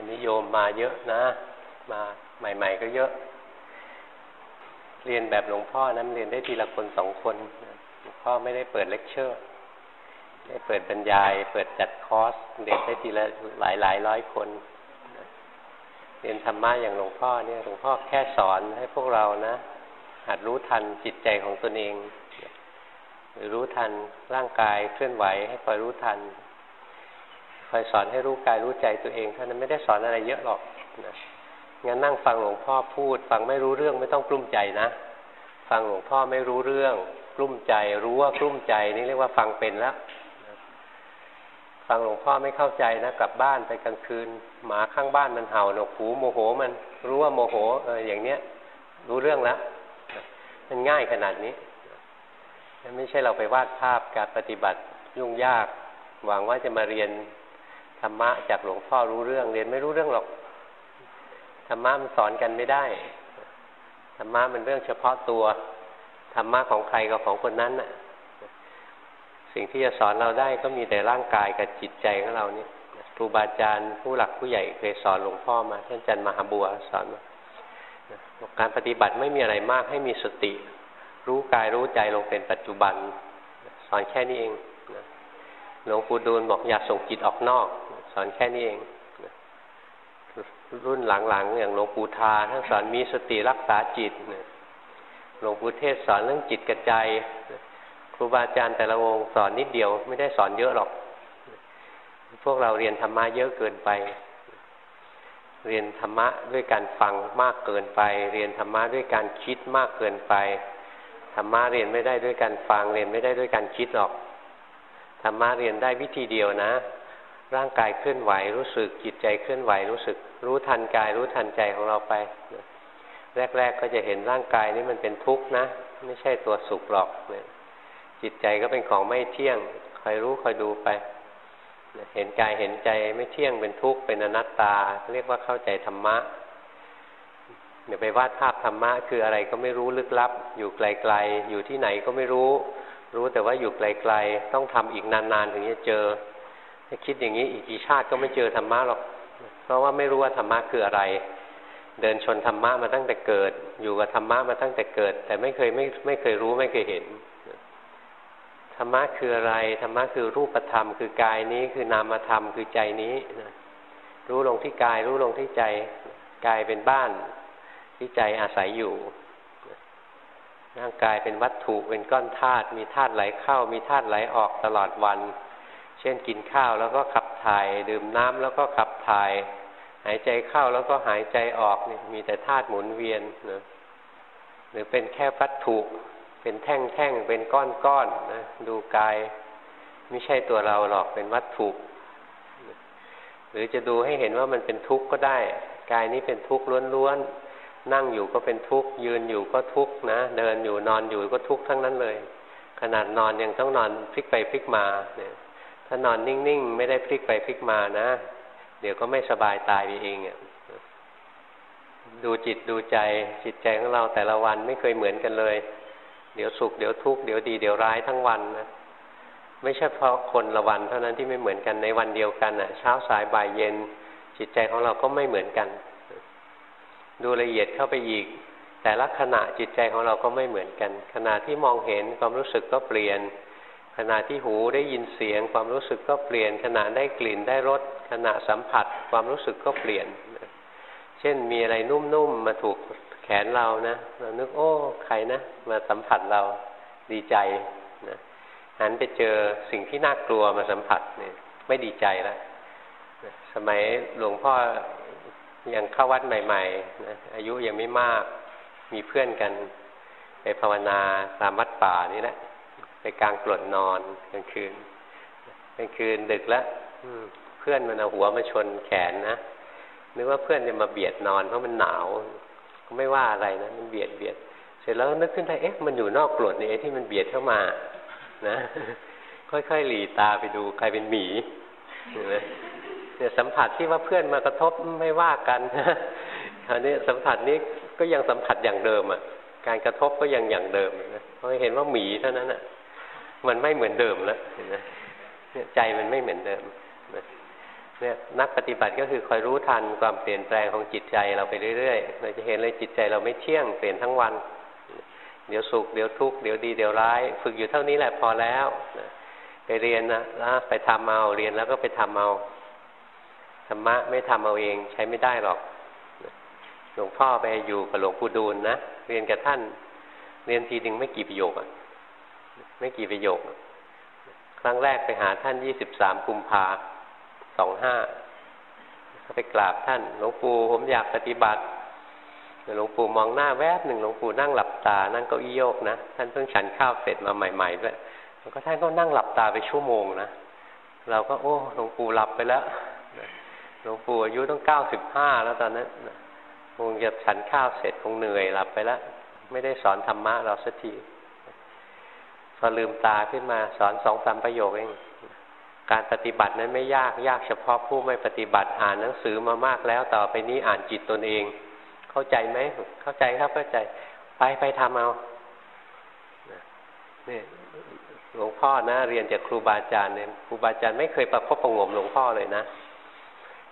วันนี้โยมมาเยอะนะ มาใหม่ ๆ ก็เยอะ เรียนแบบหลวงพ่อนะเรียนได้ทีละคนสองคนหลวงพ่อไม่ได้เปิดเลคเชอร์ ได้เปิดบรรยาย เปิดจัดคอร์สเรียนได้ทีละหลายหลายร้อยคน เรียนธรรมะอย่างหลวงพ่อเนี่ยหลวงพ่อแค่สอนให้พวกเรานะหัดรู้ทันจิตใจของตนเอง หรือรู้ทันร่างกายเคลื่อนไหวให้คอยรู้ทัน คอยสอนให้รู้กายรู้ใจตัวเองเท่านั้นไม่ได้สอนอะไรเยอะหรอกนะงั้นนั่งฟังหลวงพ่อพูด ฟังไม่รู้เรื่องไม่ต้องกลุ้มใจนะ ฟังหลวงพ่อไม่รู้เรื่องกลุ้มใจ รู้ว่ากลุ้มใจนี่เรียกว่าฟังเป็นแล้วฟังหลวงพ่อไม่เข้าใจนะกลับบ้านไปกลางคืน หมาข้างบ้านมันเห่าหนกหูโมโหมันรู้ว่าโมโหเอออย่างเนี้ย รู้เรื่องแล้วมันง่ายขนาดนี้ไม่ใช่เราไปวาดภาพการปฏิบัติยุ่งยาก หวังว่าจะมาเรียน ธรรมะจากหลวงพ่อรู้เรื่อง เรียนไม่รู้เรื่องหรอกธรรมะมันสอนกันไม่ได้ธรรมะมันเรื่องเฉพาะตัวธรรมะของใครก็ของคนนั้นน่ะ สิ่งที่จะสอนเราได้ก็มีแต่ร่างกายกับจิตใจของเรานี่ครูบาอาจารย์ผู้หลักผู้ใหญ่เคยสอนหลวงพ่อมาท่านอาจารย์มหาบัวสอนมาการปฏิบัติไม่มีอะไรมากให้มีสติ รู้กายรู้ใจลงเป็นปัจจุบัน สอนแค่นี้เองหลวงปู่ดูลบอกอย่าส่งจิตออกนอก อนแค่นี้เอง รุ่นหลังๆ อย่างหลวงปู่ทาท่านสอนมีสติรักษาจิตหลวงปู่เทศสอนเรื่องจิตกระจายครูบาอาจารย์แต่ละองค์สอนนิดเดียว ไม่ได้สอนเยอะหรอก พวกเราเรียนธรรมะเยอะเกินไป เรียนธรรมะด้วยการฟังมากเกินไป เรียนธรรมะด้วยการคิดมากเกินไปธรรมะเรียนไม่ได้ด้วยการฟังเรียนไม่ได้ด้วยการคิดหรอกธรรมะเรียนได้วิธีเดียวนะ ร่างกายเคลื่อนไหวรู้สึกจิตใจเคลื่อนไหวรู้สึก รู้ทันกาย รู้ทันใจของเราไป แรก ๆ ก็จะเห็นร่างกายนี้มันเป็นทุกข์นะ ไม่ใช่ตัวสุขหรอกเนี่ยจิตใจก็เป็นของไม่เที่ยงคอยรู้คอยดูไป เห็นกายเห็นใจไม่เที่ยงเป็นทุกข์เป็นอนัตตา เรียกว่าเข้าใจธรรมะเดี๋ยวไปวาดภาพธรรมะคืออะไรก็ไม่รู้ลึกลับ อยู่ไกลๆอยู่ที่ไหนก็ไม่รู้ รู้แต่ว่าอยู่ไกลๆต้องทำอีกนานๆถึงจะเจอ ถ้าคิดอย่างนี้อีกกี่ชาติก็ไม่เจอธรรมะหรอก เพราะว่าไม่รู้ว่าธรรมะคืออะไร เดินชนธรรมะมาตั้งแต่เกิด อยู่กับธรรมะมาตั้งแต่เกิด แต่ไม่เคยไม่ไม่เคยรู้ไม่เคยเห็นธรรมะคืออะไรธรรมะคือรูปธรรม คือกายนี้คือนามธรรมคือใจนี้รู้ลงที่กาย รู้ลงที่ใจกายเป็นบ้านที่ใจอาศัยอยู่ร่างกายเป็นวัตถุเป็นก้อนธาตุมีธาตุไหลเข้า มีธาตุไหลออกตลอดวัน เช่นกินข้าวแล้วก็ขับถ่าย ดื่มน้ำแล้วก็ขับถ่าย หายใจเข้าแล้วก็หายใจออกนี่มีแต่ธาตุหมุนเวียนนะหรือเป็นแค่วัตถุ เป็นแท่งๆเป็นก้อนๆนะดูกาย ไม่ใช่ตัวเราหรอกเป็นวัตถุ หรือจะดูให้เห็นว่ามันเป็นทุกข์ก็ได้ กายนี้เป็นทุกข์ล้วนๆนั่งอยู่ก็เป็นทุกข์ยืนอยู่ก็ทุกข์นะ เดินอยู่นอนอยู่ก็ทุกข์ทั้งนั้นเลย ขนาดนอนยังต้องนอนพลิกไปพลิกมาเนี่ย ถ้านอนนิ่ง ๆ ไม่ได้พลิกไปพลิกมานะ เดี๋ยวก็ไม่สบายตายไปเองอะดูจิตดูใจจิตใจของเราแต่ละวันไม่เคยเหมือนกันเลย เดี๋ยวสุขเดี๋ยวทุกข์เดี๋ยวดีเดี๋ยวร้ายทั้งวันนะไม่ใช่เพราะคนละวันเท่านั้นที่ไม่เหมือนกันในวันเดียวกันอะ เช้าสายบ่ายเย็น จิตใจของเราก็ไม่เหมือนกัน ดูละเอียดเข้าไปอีก แต่ละขณะจิตใจของเราก็ไม่เหมือนกัน ขณะที่มองเห็นความรู้สึกก็เปลี่ยน ขณะที่หูได้ยินเสียง ความรู้สึกก็เปลี่ยน ขณะได้กลิ่นได้รสขณะสัมผัส ความรู้สึกก็เปลี่ยน เช่นมีอะไรนุ่มๆมาถูกแขนเรานะเรานึกโอ้ใครนะมาสัมผัสเราดีใจนะหันไปเจอสิ่งที่น่ากลัวมาสัมผัสเนี่ย ไม่ดีใจแล้วสมัยหลวงพ่อยังเข้าวัดใหม่ๆนะอายุยังไม่มากมีเพื่อนกัน ไปภาวนาตามวัดป่านี่แหละ ไปกลางกลดนอนกลางคืนกลางคืนดึกแล้วเพื่อนมันเอาหัวมาชนแขนนะนึกว่าเพื่อนจะมาเบียดนอนเพราะมันหนาวก็ไม่ว่าอะไรนะมันเบียดเบียด เสร็จแล้วนึกขึ้นได้เอ๊ะมันอยู่นอกกลดนี่ไอ้ที่มันเบียดเข้ามา นะ ค่อยๆหลีตาไปดูใครเป็นหมีเห็นไหมเนี่ยสัมผัสที่ว่าเพื่อนมากระทบไม่ว่ากันคราวนี้สัมผัสนี้ก็ยังสัมผัสอย่างเดิมอะ การกระทบก็ยังอย่างเดิมนะเพราะเห็นว่าหมีเท่านั้นอะ มันไม่เหมือนเดิมแล้วเห็นไหมใจมันไม่เหมือนเดิมเนี่ยนักปฏิบัติก็คือคอยรู้ทันความเปลี่ยนแปลงของจิตใจเราไปเรื่อยๆ เราจะเห็นเลยจิตใจเราไม่เที่ยงเปลี่ยนทั้งวัน เดี๋ยวสุขเดี๋ยวทุกข์เดี๋ยวดีเดี๋ยวร้าย ฝึกอยู่เท่านี้แหละพอแล้วไปเรียนนะแล้วไปทำเอาเรียนแล้วก็ไปทำเอาธรรมะไม่ทำเอาเองใช้ไม่ได้หรอกหลวงพ่อไปอยู่กับหลวงปู่ดูลนะเรียนกับท่าน เรียนทีหนึ่งไม่กี่ประโยคอะ ไม่กี่ประโยค ครั้งแรกไปหาท่านยี่สิบสามกุมภาสองห้าไปกราบท่าน หลวงปู่ผมอยากปฏิบัติหลวงปู่มองหน้าแวบหนึ่งหลวงปู่นั่งหลับตา นั่งเก้าอี้โยกนะ ท่านเพิ่งฉันข้าวเสร็จมาใหม่ๆด้วยแล้วก็ท่านก็นั่งหลับตาไปชั่วโมงนะ เราก็โอ้หลวงปู่หลับไปแล้วหลวงปู่อายุต้องเก้าสิบห้าแล้วตอนนั้นคงจะฉันข้าวเสร็จคงเหนื่อยหลับไปแล้ว ไม่ได้สอนธรรมะเราสักที พอลืมตาขึ้นมาสอนสองสามประโยคเอง การปฏิบัตินั้นไม่ยากยากเฉพาะผู้ไม่ปฏิบัติอ่านหนังสือมามากแล้วต่อไปนี้อ่านจิตตนเอง เข้าใจไหมเข้าใจครับเข้าใจไปไปทำเอาเนี่ยหลวงพ่อนะ เรียนจากครูบาอาจารย์เนี่ยครูบาอาจารย์ไม่เคยประคบประงมหลวงพ่อเลยนะ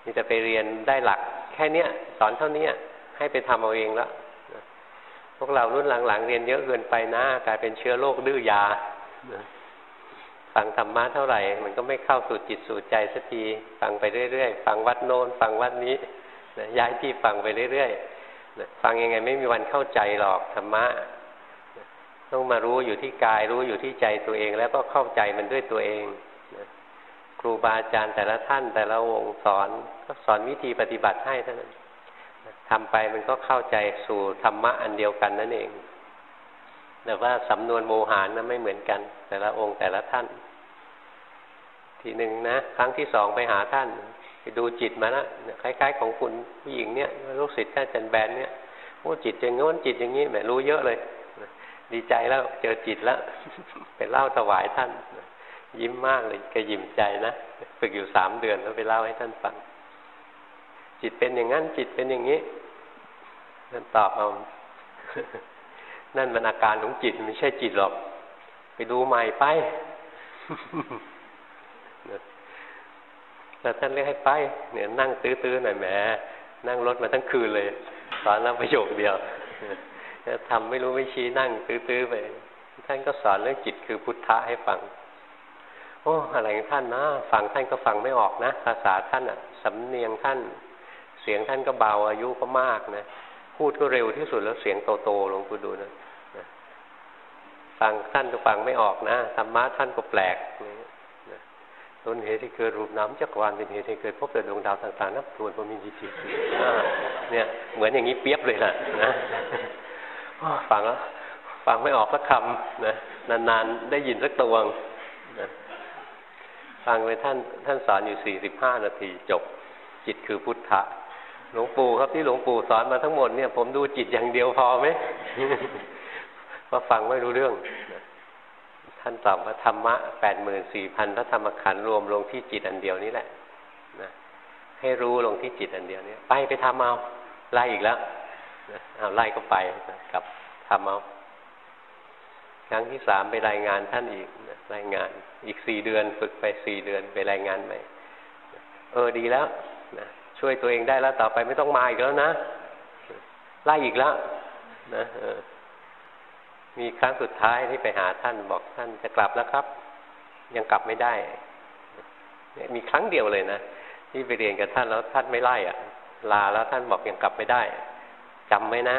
นี่จะไปเรียนได้หลัก แค่เนี้ยสอนเท่านี้ให้ไปทำเอาเองแล้ว พวกเรารุ่นหลังๆ เรียนเยอะเกินไปนะกลายเป็นเชื้อโรคดื้อยาฟังธรรมะเท่าไหร่ มันก็ไม่เข้าสู่จิตสู่ใจสักทีฟังไปเรื่อยๆฟังวัดโน้นฟังวัดนี้ย้ายที่ฟังไปเรื่อยๆฟังยังไงไม่มีวันเข้าใจหรอกธรรมะต้องมารู้อยู่ที่กายรู้อยู่ที่ใจตัวเอง แล้วก็เข้าใจมันด้วยตัวเองครูบาอาจารย์แต่ละท่านแต่ละองค์สอนก็สอนวิธีปฏิบัติให้เท่านั้น ทำไปมันก็เข้าใจสู่ธรรมะอันเดียวกันนั่นเอง แต่ว่าสำนวนโมหารนะไม่เหมือนกัน แต่ละองค์แต่ละท่าน ทีหนึ่งนะครั้งที่สองไปหาท่านไปดูจิตมาแล้วคล้าย ๆ ของคุณผู้หญิงเนี่ยลูกศิษย์ท่านจันแบนเนี่ยโอ้จิตอย่างง้นจิตอย่างนี้แหมรู้เยอะเลย ดีใจแล้วเจอจิตแล้วไปเล่าถวายท่าน ยิ้มมากเลยกระยิ้มใจนะฝึกอยู่สามเดือนแล้วไปเล่าให้ท่านฟัง จิตเป็นอย่างนั้น จิตเป็นอย่างนี้นั่นตอบเอา นั่นมันอาการของจิตไม่ใช่จิตหรอก ไปดูใหม่ไปแล้วท่านเรียกให้ไป เนี่ยนั่งตื้อๆหน่อยแหมนั่งรถมาทั้งคืนเลย สอนเราประโยคเดียวทำไม่รู้ไม่ชี้นั่งตื้อๆไป ท่านก็สอนเรื่องจิตคือพุทธะให้ฟัง โอ้อะไรของท่านนะ ฟังท่านก็ฟังไม่ออกนะ ภาษาท่านอะสำเนียงท่าน สียงท่านก็เบาอายุก็มากนะพูดก็เร็วที่สุดแล้วเสียงโตๆหลวงปู่ดูนะฟังท่านก็ฟังไม่ออกนะธรรมะท่านก็แปลกต้นเหตุที่เกิดรูปน้ำจักรวาลเป็นเหตุที่เกิดพบแต่ดวงดาวต่างๆนับทวนพอมีจิตจิตเนี่ย เหมือนอย่างนี้เปียบเลยนะนะฟังแล้วฟังไม่ออกสักคำนะนานๆได้ยินสักตวงนะฟังไปท่านท่านสอนอยู่สี่สิบห้านาทีจบ จิตคือพุทธะ หลวงปู่ครับที่หลวงปู่สอนมาทั้งหมดเนี่ย ผมดูจิตอย่างเดียวพอไหมว่าฟังไม่รู้เรื่อง ท่านตอบว่าธรรมะแปดหมื่นสี่พันพระธรรมขันธ์รวมลงที่จิตอันเดียวนี้แหละนะให้รู้ลงที่จิตอันเดียวนี้ไปไปทำเอาไล่อีกแล้วเอาไล่ก็ไปกับทำเอาครั้งที่สามไปรายงานท่านอีกรายงาน อีกสี่เดือนฝึกไปสี่เดือนไปรายงานใหม่เออดีแล้วนะ ช่วยตัวเองได้แล้วต่อไปไม่ต้องมาอีกแล้วนะไล่อีกแล้วนะมีครั้งสุดท้ายที่ไปหาท่านบอกท่านจะกลับแล้วครับ ยังกลับไม่ได้ มีครั้งเดียวเลยนะที่ไปเรียนกับท่านแล้วท่านไม่ไล่อะ ลาแล้วท่านบอกยังกลับไม่ได้จำไว้นะ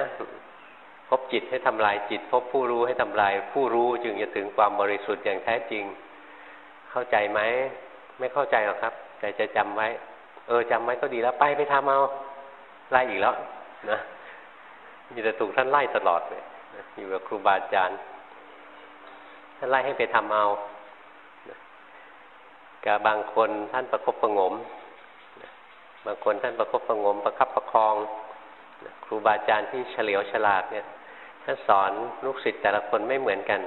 พบจิตให้ทำลายจิต พบผู้รู้ให้ทำลาย ผู้รู้จึงจะถึงความบริสุทธิ์อย่างแท้จริง เข้าใจไหมไม่เข้าใจหรอกครับ แต่จะจำไว้ เออจำไว้ก็ดีแล้วไปไปทำเอาไล่อีกแล้วนะมีแต่ถูกท่านไล่ตลอดเลยอยู่กับครูบาอาจารย์ท่านไล่ให้ไปทำเอากับบางคนท่านประคบประงม บางคนท่านประคบประงม ประคับประคอง ครูบาอาจารย์ที่เฉลียวฉลาดเนี่ยท่านสอนลูกศิษย์แต่ละคนไม่เหมือนกัน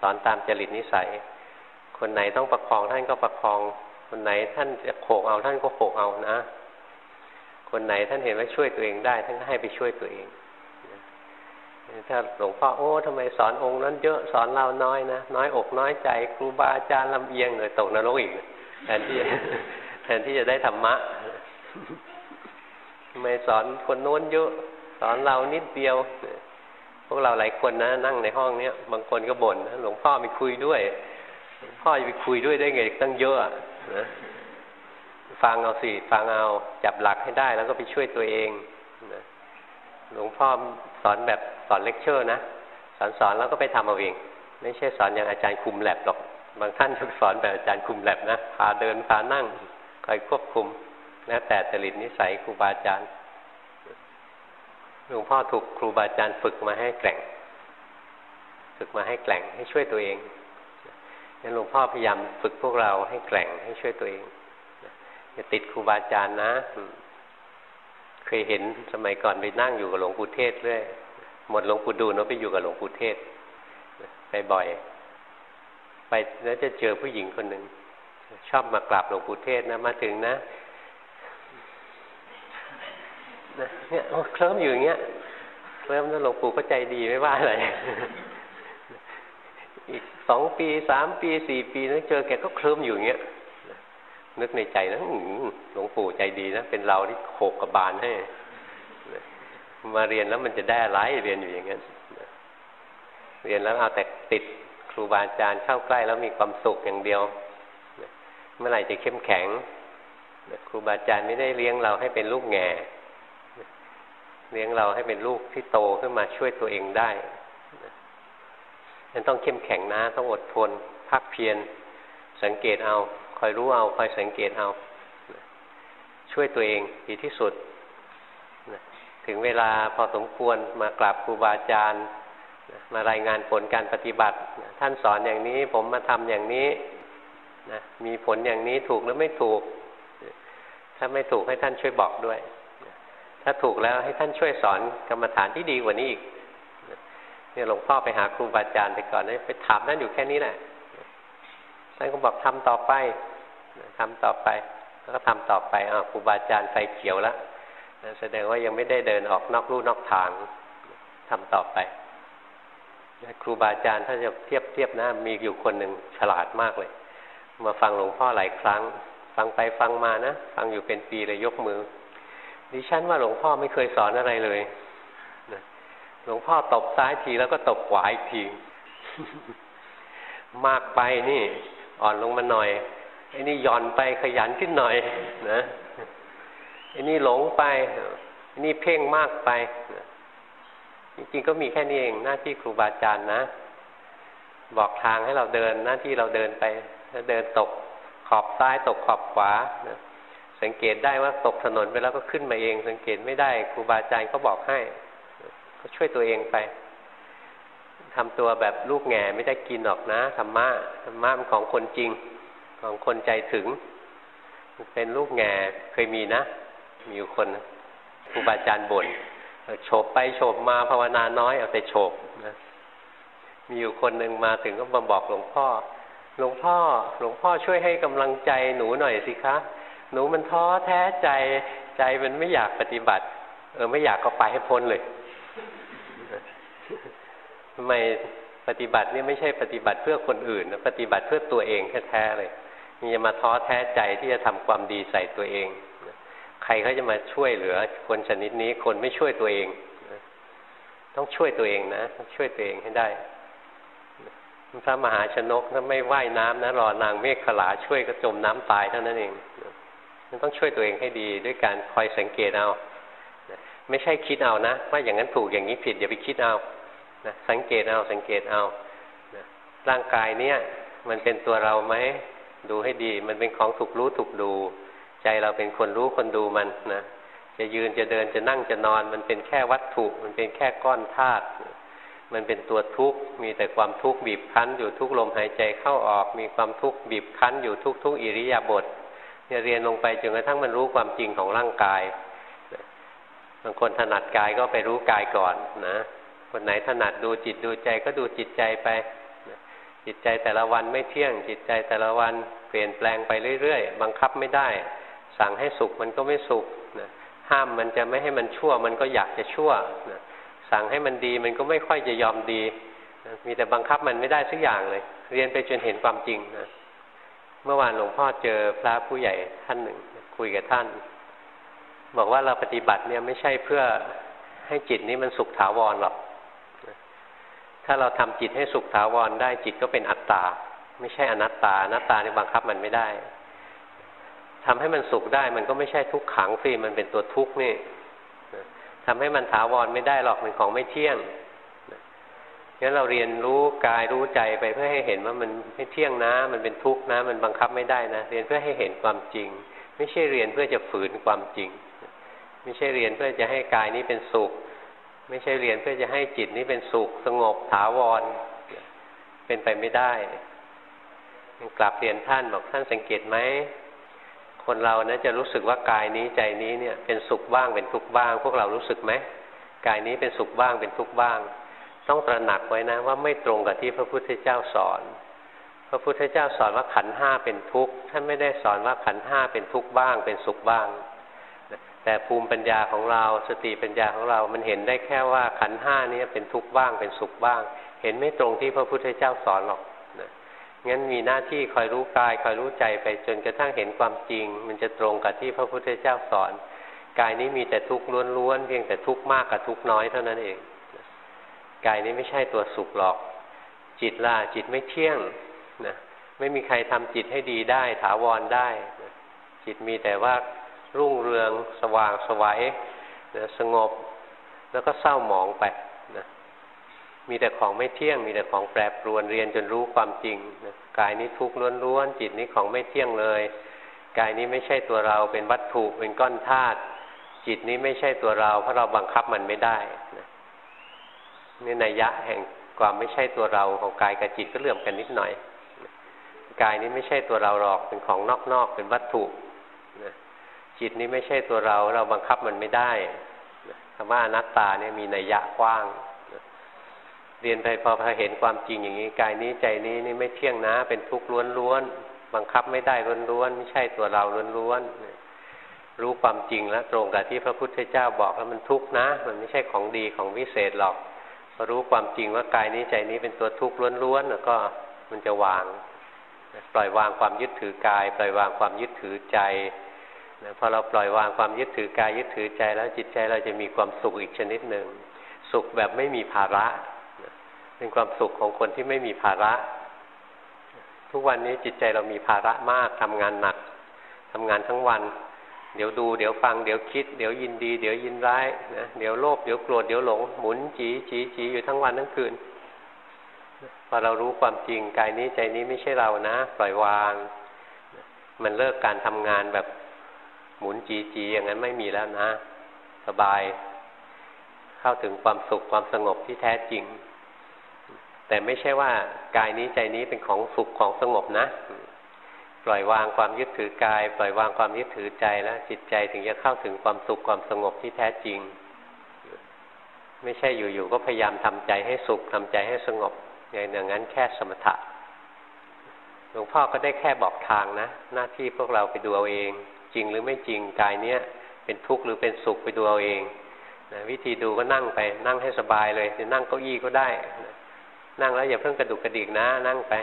สอนตามจริตนิสัย คนไหนต้องประคองท่านก็ประคอง คนไหนท่านจะโขกเอาท่านก็โขกเอานะ คนไหนท่านเห็นว่าช่วยตัวเองได้ ท่านก็ให้ไปช่วยตัวเอง ถ้าหลวงพ่อโอ้ทำไมสอนองค์นั้นเยอะสอนเราน้อยนะน้อยอกน้อยใจครูบาอาจารย์ลำเอียงเลยตกนรกอีกแทนที่แทนที่จะได้ธรรมะทำไมสอนคนโน้นเยอะสอนเรานิดเดียวพวกเราหลายคนนะนั่งในห้องเนี้ยบางคนก็บ่นหลวงพ่อไปคุยด้วยพ่อจะไปคุยด้วยได้ไงตั้งเยอะ นะฟังเอาสิฟังเอาจับหลักให้ได้ แล้วก็ไปช่วยตัวเองนะหลวงพ่อสอนแบบสอนเลคเชอร์นะสอนสอนแล้วก็ไปทำเอาเอง ไม่ใช่สอนอย่างอาจารย์คุมแลบหรอก บางท่านจะสอนแบบอาจารย์คุมแลบนะพาเดินพานั่งคอยควบคุมแล้วแต่จริตนิสัยครูบาอาจารย์หลวงพ่อถูกครูบาอาจารย์ฝึกมาให้แกร่ง ฝึกมาให้แกร่งให้ช่วยตัวเอง งั้นหลวงพ่อพยายามฝึกพวกเราให้แกร่งให้ช่วยตัวเองอย่าติดครูบาอาจารย์นะ เคยเห็นสมัยก่อนไปนั่งอยู่กับหลวงปู่เทศเรื่อยหมดหลวงปู่ดูลแล้วไปอยู่กับหลวงปู่เทศไปบ่อย ไปแล้วจะเจอผู้หญิงคนหนึ่งชอบมากราบหลวงปู่เทศนะ มาถึงนะเนี่ยเคลิ้มอยู่อย่างเงี้ยเคลิ้มแล้วหลวงปู่ก็ใจดีไม่ว่าอะไรอีก สองปีสามปีสี่ปีนั้นเจอแกก็เคลิ้มอยู่เงี้ยนึกในใจนะหลวงปู่ใจดีนะเป็นเราที่โขกกระบาลให้มาเรียนแล้วมันจะได้อะไรเรียนอยู่อย่างนั้นเรียนแล้วเอาแต่ติดครูบาอาจารย์เข้าใกล้แล้วมีความสุขอย่างเดียว เมื่อไหร่จะเข้มแข็งครูบาอาจารย์ไม่ได้เลี้ยงเราให้เป็นลูกแง่เลี้ยงเราให้เป็นลูกที่โตขึ้นมาช่วยตัวเองได้ นั้นต้องเข้มแข็งนะ ต้องอดทนพักเพียรสังเกตเอา คอยรู้เอา คอยสังเกตเอา ช่วยตัวเองดีที่สุด ถึงเวลาพอสมควรมากราบครูบาอาจารย์ มารายงานผลการปฏิบัติ ท่านสอนอย่างนี้ผมมาทำอย่างนี้นะมีผลอย่างนี้ถูกหรือไม่ถูก ถ้าไม่ถูกให้ท่านช่วยบอกด้วย ถ้าถูกแล้วให้ท่านช่วยสอนกรรมฐานที่ดีกว่านี้อีก เนี่ยหลวงพ่อไปหาครูบาอาจารย์แต่ก่อนนี่ไปถามท่นอยู่แค่นี้แหละท่านก็บอกทำต่อไปทำต่อไป แล้วก็ทำต่อไปอ่าครูบาอาจารย์ไฟเขียวแล้วแสดงว่ายังไม่ได้เดินออกนอกลู่นอกทางทำต่อไปครูบาอาจารย์ถ้าจะเทียบเทียบนะมีอยู่คนหนึ่งฉลาดมากเลย มาฟังหลวงพ่อหลายครั้ง ฟังไปฟังมานะ ฟังอยู่เป็นปีเลยยกมือ ดิฉันว่าหลวงพ่อไม่เคยสอนอะไรเลย ลวงพ่อตบซ้ายทีแล้วก็ตบขวาอีกที มากไปนี่ อ่อนลงมาหน่อยไอ้นี่ย่อนไปขยันขึ้นหน่อย นะไอ้นี่หลงไปไอ้นี่เพ่งมากไปจริงๆก็มีแค่นี้เองหน้าที่ครูบาอาจารย์นะ บอกทางให้เราเดินหน้าที่เราเดินไปถ้าเดินตกขอบซ้ายตกขอบขวาสังเกตได้ว่าตกถนนไปแล้วก็ขึ้นมาเอง สังเกตไม่ได้ครูบาอาจารย์ก็บอกให้ ก็ช่วยตัวเองไปทำตัวแบบลูกแง่ไม่ได้กินหรอกนะธรรมะธรรมะมันของคนจริง ของคนใจถึง เป็นลูกแง่เคยมีนะ มีอยู่คนครูบาอาจารย์บ่นโฉบไปโฉบมาภาวนาน้อยเอาแต่โฉบนะมีอยู่คนหนึ่งมาถึงก็มาบอกหลวงพ่อ หลวงพ่อ หลวงพ่อช่วยให้กำลังใจหนูหน่อยสิคะ หนูมันท้อแท้ใจใจมันไม่อยากปฏิบัติ เออไม่อยากก็ไปให้พ้นเลยำไมปฏิบัตินี่ไม่ใช่ปฏิบัติเพื่อคนอื่นนะปฏิบัติเพื่อตัวเองแท้ๆเลยมีจะมาท้อแท้ใจที่จะทำความดีใส่ตัวเอง ใครเขาจะมาช่วยเหลือ คนชนิดนี้คนไม่ช่วยตัวเอง ต้องช่วยตัวเองนะต้องช่วยตัวเองให้ได้พระมหาชนกถ้าไม่ว่ายน้ำนะรอนางเมฆขลาช่วยก็จมน้ำตายเท่านั้นเองมันต้องช่วยตัวเองให้ดีด้วยการคอยสังเกตเอา ไม่ใช่คิดเอานะ ว่าอย่างนั้นถูกอย่างนี้ผิดอย่าไปคิดเอา นะสังเกตเอาสังเกตเอานะร่างกายเนี้ยมันเป็นตัวเราไหมดูให้ดี มันเป็นของถูกรู้ถูกดู ใจเราเป็นคนรู้คนดูมันนะจะยืนจะเดินจะนั่งจะนอน มันเป็นแค่วัตถุ มันเป็นแค่ก้อนธาตุมันเป็นตัวทุกข์มีแต่ความทุกข์บีบคั้น อยู่ทุกลมหายใจเข้าออก มีความทุกข์บีบคั้น อยู่ทุกทุกอิริยาบถเนี่ยเรียนลงไปจนกระทั่งมันรู้ความจริงของร่างกายบางคนถนัดกายก็ไปรู้กายก่อนนะ คนไหนถนัดดูจิตดูใจก็ดูจิตใจไป จิตใจแต่ละวันไม่เที่ยง จิตใจแต่ละวันเปลี่ยนแปลงไปเรื่อยๆ บังคับไม่ได้ สั่งให้สุขมันก็ไม่สุขนะห้ามมันจะไม่ให้มันชั่ว มันก็อยากจะชั่วนะสั่งให้มันดีมันก็ไม่ค่อยจะยอมดีนะมีแต่บังคับมันไม่ได้สักอย่างเลย เรียนไปจนเห็นความจริงนะเมื่อวานหลวงพ่อเจอพระผู้ใหญ่ท่านหนึ่ง คุยกับท่าน บอกว่าเราปฏิบัติเนี่ยไม่ใช่เพื่อให้จิตนี้มันสุขถาวรหรอก ถ้าเราทำจิตให้สุขถาวรได้จิตก็เป็นอัตตา ไม่ใช่อนัตตาอนัตตาเนี่ยบังคับมันไม่ได้ทำให้มันสุขได้มันก็ไม่ใช่ทุกขังสิมันเป็นตัวทุกข์นี่ทำให้มันถาวรไม่ได้หรอกเป็นของไม่เที่ยงงั้นเราเรียนรู้กายรู้ใจไปเพื่อให้เห็นว่ามันไม่เที่ยงนะ มันเป็นทุกข์นะ มันบังคับไม่ได้นะ เรียนเพื่อให้เห็นความจริง ไม่ใช่เรียนเพื่อจะฝืนความจริง ไม่ใช่เรียนเพื่อจะให้กายนี้เป็นสุข ไม่ใช่เรียนเพื่อจะให้จิตนี้เป็นสุขสงบถาวร เป็นไปไม่ได้ กลับเรียนท่านบอกท่านสังเกตไหมคนเรานะจะรู้สึกว่ากายนี้ใจนี้เนี่ยเป็นสุขบ้างเป็นทุกข์บ้าง พวกเรารู้สึกไหมกายนี้เป็นสุขบ้างเป็นทุกข์บ้าง ต้องตระหนักไว้นะ ว่าไม่ตรงกับที่พระพุทธเจ้าสอน พระพุทธเจ้าสอนว่าขันห้าเป็นทุกข์ท่านไม่ได้สอนว่าขันห้าเป็นทุกข์บ้าง เป็นสุขบ้าง แต่ภูมิปัญญาของเราสติปัญญาของเรา มันเห็นได้แค่ว่าขันห้านี้เป็นทุกข์บ้างเป็นสุขบ้าง เห็นไม่ตรงที่พระพุทธเจ้าสอนหรอกนะงั้นมีหน้าที่คอยรู้กายคอยรู้ใจไปจนกระทั่งเห็นความจริง มันจะตรงกับที่พระพุทธเจ้าสอน กายนี้มีแต่ทุกข์ล้วนๆเพียงแต่ทุกข์มากกับทุกข์น้อยเท่านั้นเองกายนี้ไม่ใช่ตัวสุขหรอก จิตล่ะจิตไม่เที่ยงนะไม่มีใครทำจิตให้ดีได้ถาวรได้ จิตมีแต่ว่า รุ่งเรือง สว่างสวัยนะสงบ แล้วก็เศร้าหมองไปนะมีแต่ของไม่เที่ยง มีแต่ของแปรปรวนเรียนจนรู้ความจริงนะกายนี้ทุกข์ล้วนๆจิตนี้ของไม่เที่ยงเลย กายนี้ไม่ใช่ตัวเราเป็นวัตถุเป็นก้อนธาตุจิตนี้ไม่ใช่ตัวเรา เพราะเราบังคับมันไม่ได้นะนี่นัยยะแห่งความไม่ใช่ตัวเราของกายกับจิตก็เลื่อมกันนิดหน่อย กายนี้ไม่ใช่ตัวเราหรอกเป็นของนอกๆเป็นวัตถุ จิตนี้ไม่ใช่ตัวเรา เราบังคับมันไม่ได้คำว่าอนัตตาเนี่ยมีนัยยะกว้างเรียนไปพอพอเห็นความจริงอย่างนี้กายนี้ใจนี้นี่ไม่เที่ยงนะ เป็นทุกข์ล้วนๆบังคับไม่ได้ล้วนๆไม่ใช่ตัวเราล้วนๆรู้ความจริงแล้วตรงกับที่พระพุทธเจ้าบอกว่ามันทุกข์นะ มันไม่ใช่ของดีของวิเศษหรอกพอรู้ความจริงว่ากายนี้ใจนี้เป็นตัวทุกข์ล้วนๆแล้วก็มันจะวาง ปล่อยวางความยึดถือกาย ปล่อยวางความยึดถือใจ พอเราปล่อยวางความยึดถือกายยึดถือใจแล้วจิตใจเราจะมีความสุขอีกชนิดหนึ่งสุขแบบไม่มีภาระเป็นความสุขของคนที่ไม่มีภาระ ทุกวันนี้จิตใจเรามีภาระมากทำงานหนักทำงานทั้งวัน เดี๋ยวดู เดี๋ยวฟัง เดี๋ยวคิด เดี๋ยวยินดี เดี๋ยวยินร้ายนะเดี๋ยวโลภเดี๋ยวโกรธเดี๋ยวหลงหมุนจีจีจีอยู่ทั้งวันทั้งคืนพอเรารู้ความจริงกายนี้ใจนี้ไม่ใช่เรานะ ปล่อยวาง มันเลิกการทำงานแบบ หมุนจีจีอย่างนั้นไม่มีแล้วนะ สบาย เข้าถึงความสุขความสงบที่แท้จริง แต่ไม่ใช่ว่ากายนี้ใจนี้เป็นของสุขของสงบนะ ปล่อยวางความยึดถือกาย ปล่อยวางความยึดถือใจแล้วจิตใจถึงจะเข้าถึงความสุขความสงบที่แท้จริง ไม่ใช่อยู่ๆก็พยายามทำใจให้สุขทำใจให้สงบอย่างนั้นแค่สมถะหลวงพ่อก็ได้แค่บอกทางนะ หน้าที่พวกเราไปดูเอาเอง จริงหรือไม่จริงกายเนี้ยเป็นทุกข์หรือเป็นสุขไปดูเอาเองนะวิธีดูก็นั่งไปนั่งให้สบายเลยจะนั่งเก้าอี้ก็ได้นั่งแล้วอย่าเพิ่งกระดุกกระดิกนะ นั่งไป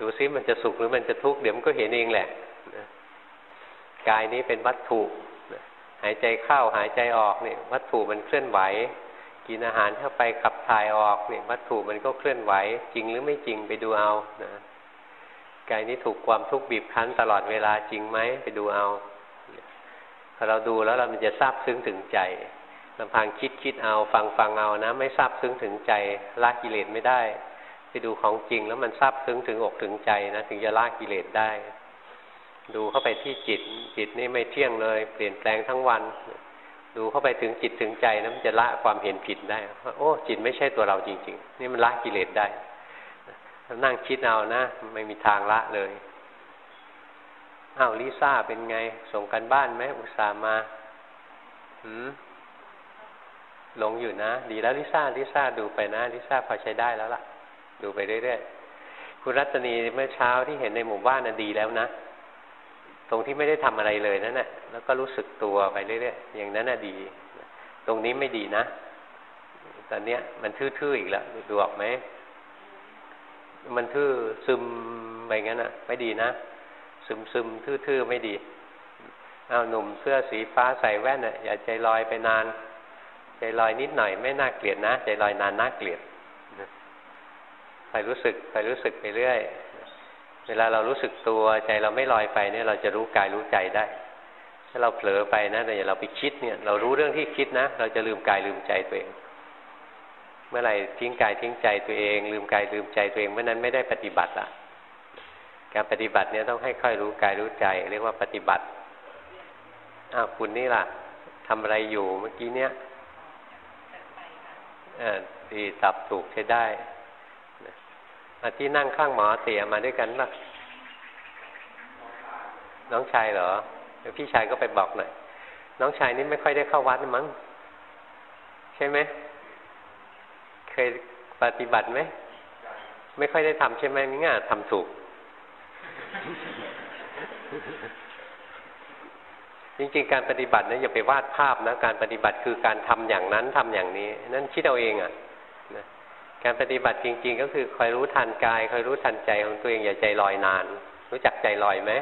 ดูซิมันจะสุขหรือมันจะทุกข์เดี๋ยวมันก็เห็นเองแหละกายนี้เป็นวัตถุหายใจเข้าหายใจออกเนี่ยวัตถุมันเคลื่อนไหว กินอาหารเข้าไปขับถ่ายออกเนี่ยวัตถุมันก็เคลื่อนไหว จริงหรือไม่จริงไปดูเอานะ กายนี้ถูกความทุกข์บีบคั้นตลอดเวลาจริงไหมไปดูเอาพอเราดูแล้วเรามันจะทราบซึ้งถึงใจลำพังคิดคิดเอา ฟังฟังเอานะ ไม่ทราบซึ้งถึงใจละกิเลสไม่ได้ ไปดูของจริงแล้วมันซาบซึ้งถึงอกถึงใจนะถึงจะละกิเลสได้ ดูเข้าไปที่จิต จิตนี่ไม่เที่ยงเลย เปลี่ยนแปลงทั้งวัน ดูเข้าไปถึงจิตถึงใจนะมันจะละความเห็นผิดได้ว่าโอ้ จิตไม่ใช่ตัวเราจริง ๆ นี่มันละกิเลสได้ นั่งคิดเอานะ ไม่มีทางละเลยอ้าวลิซ่าเป็นไง ส่งกันบ้านไหมอุตส่าห์มาหืมหลงอยู่นะ ดีแล้วลิซ่าลิซ่าดูไปนะลิซ่าพอใช้ได้แล้วล่ะ ดูไปเรื่อยๆคุณรัตนีเมื่อเช้าที่เห็นในหมู่บ้านน่ะดีแล้วนะตรงที่ไม่ได้ทำอะไรเลยนั่นแหละแล้วก็รู้สึกตัวไปเรื่อยๆอย่างนั้นน่ะดี ตรงนี้ไม่ดีนะตอนเนี้ยมันทื่อๆอีกแล้วดูออกไหม มันทื่อซึมไปงั้นอะ ไม่ดีนะ ซึมซึมทื่อๆไม่ดีเอาหนุ่มเสื้อสีฟ้าใส่แว่นอะอย่าใจลอยไปนาน ใจลอยนิดหน่อยไม่น่าเกลียดนะ ใจลอยนานน่าเกลียดคอยรู้สึกคอยรู้สึกไปเรื่อย เวลาเรารู้สึกตัวใจเราไม่ลอยไปเนี่ย เราจะรู้กายรู้ใจได้ ถ้าเราเผลอไปนะแต่อย่าเราไปคิดเนี่ย เรารู้เรื่องที่คิดนะ เราจะลืมกายลืมใจตัวเอง มื่อไหร่ทิ้งกายทิ้งใจตัวเอง ลืมกายลืมใจตัวเองเมื่อนั้นไม่ได้ปฏิบัติละการปฏิบัติเนี่ยต้องให้ค่อยรู้กายรู้ใจ เรียกว่าปฏิบัติอ้าวคุณนี่ล่ะทำอะไรอยู่เมื่อกี้เนี้ยอ่าดีตับถูกใช้ได้อาที่นั่งข้างหมอเตียมาด้วยกันป่ะน้องชายเหรอพี่ชายก็ไปบอกหน่อยน้องชายนี่ไม่ค่อยได้เข้าวัดมั้งใช่ไหม เคยปฏิบัติไหม ไม่ค่อยได้ทำใช่ไหมมิง่าทำถูก จริงๆ การปฏิบัตินะอย่าไปวาดภาพนะ การปฏิบัติคือการทำอย่างนั้นทำอย่างนี้ นั่นคิดเอาเองอะ่ะนะการปฏิบัติจริง ๆ ก็คือคอยรู้ทันกายคอยรู้ทันใจของตัวเองอย่าใจลอยนาน รู้จักใจลอยไหม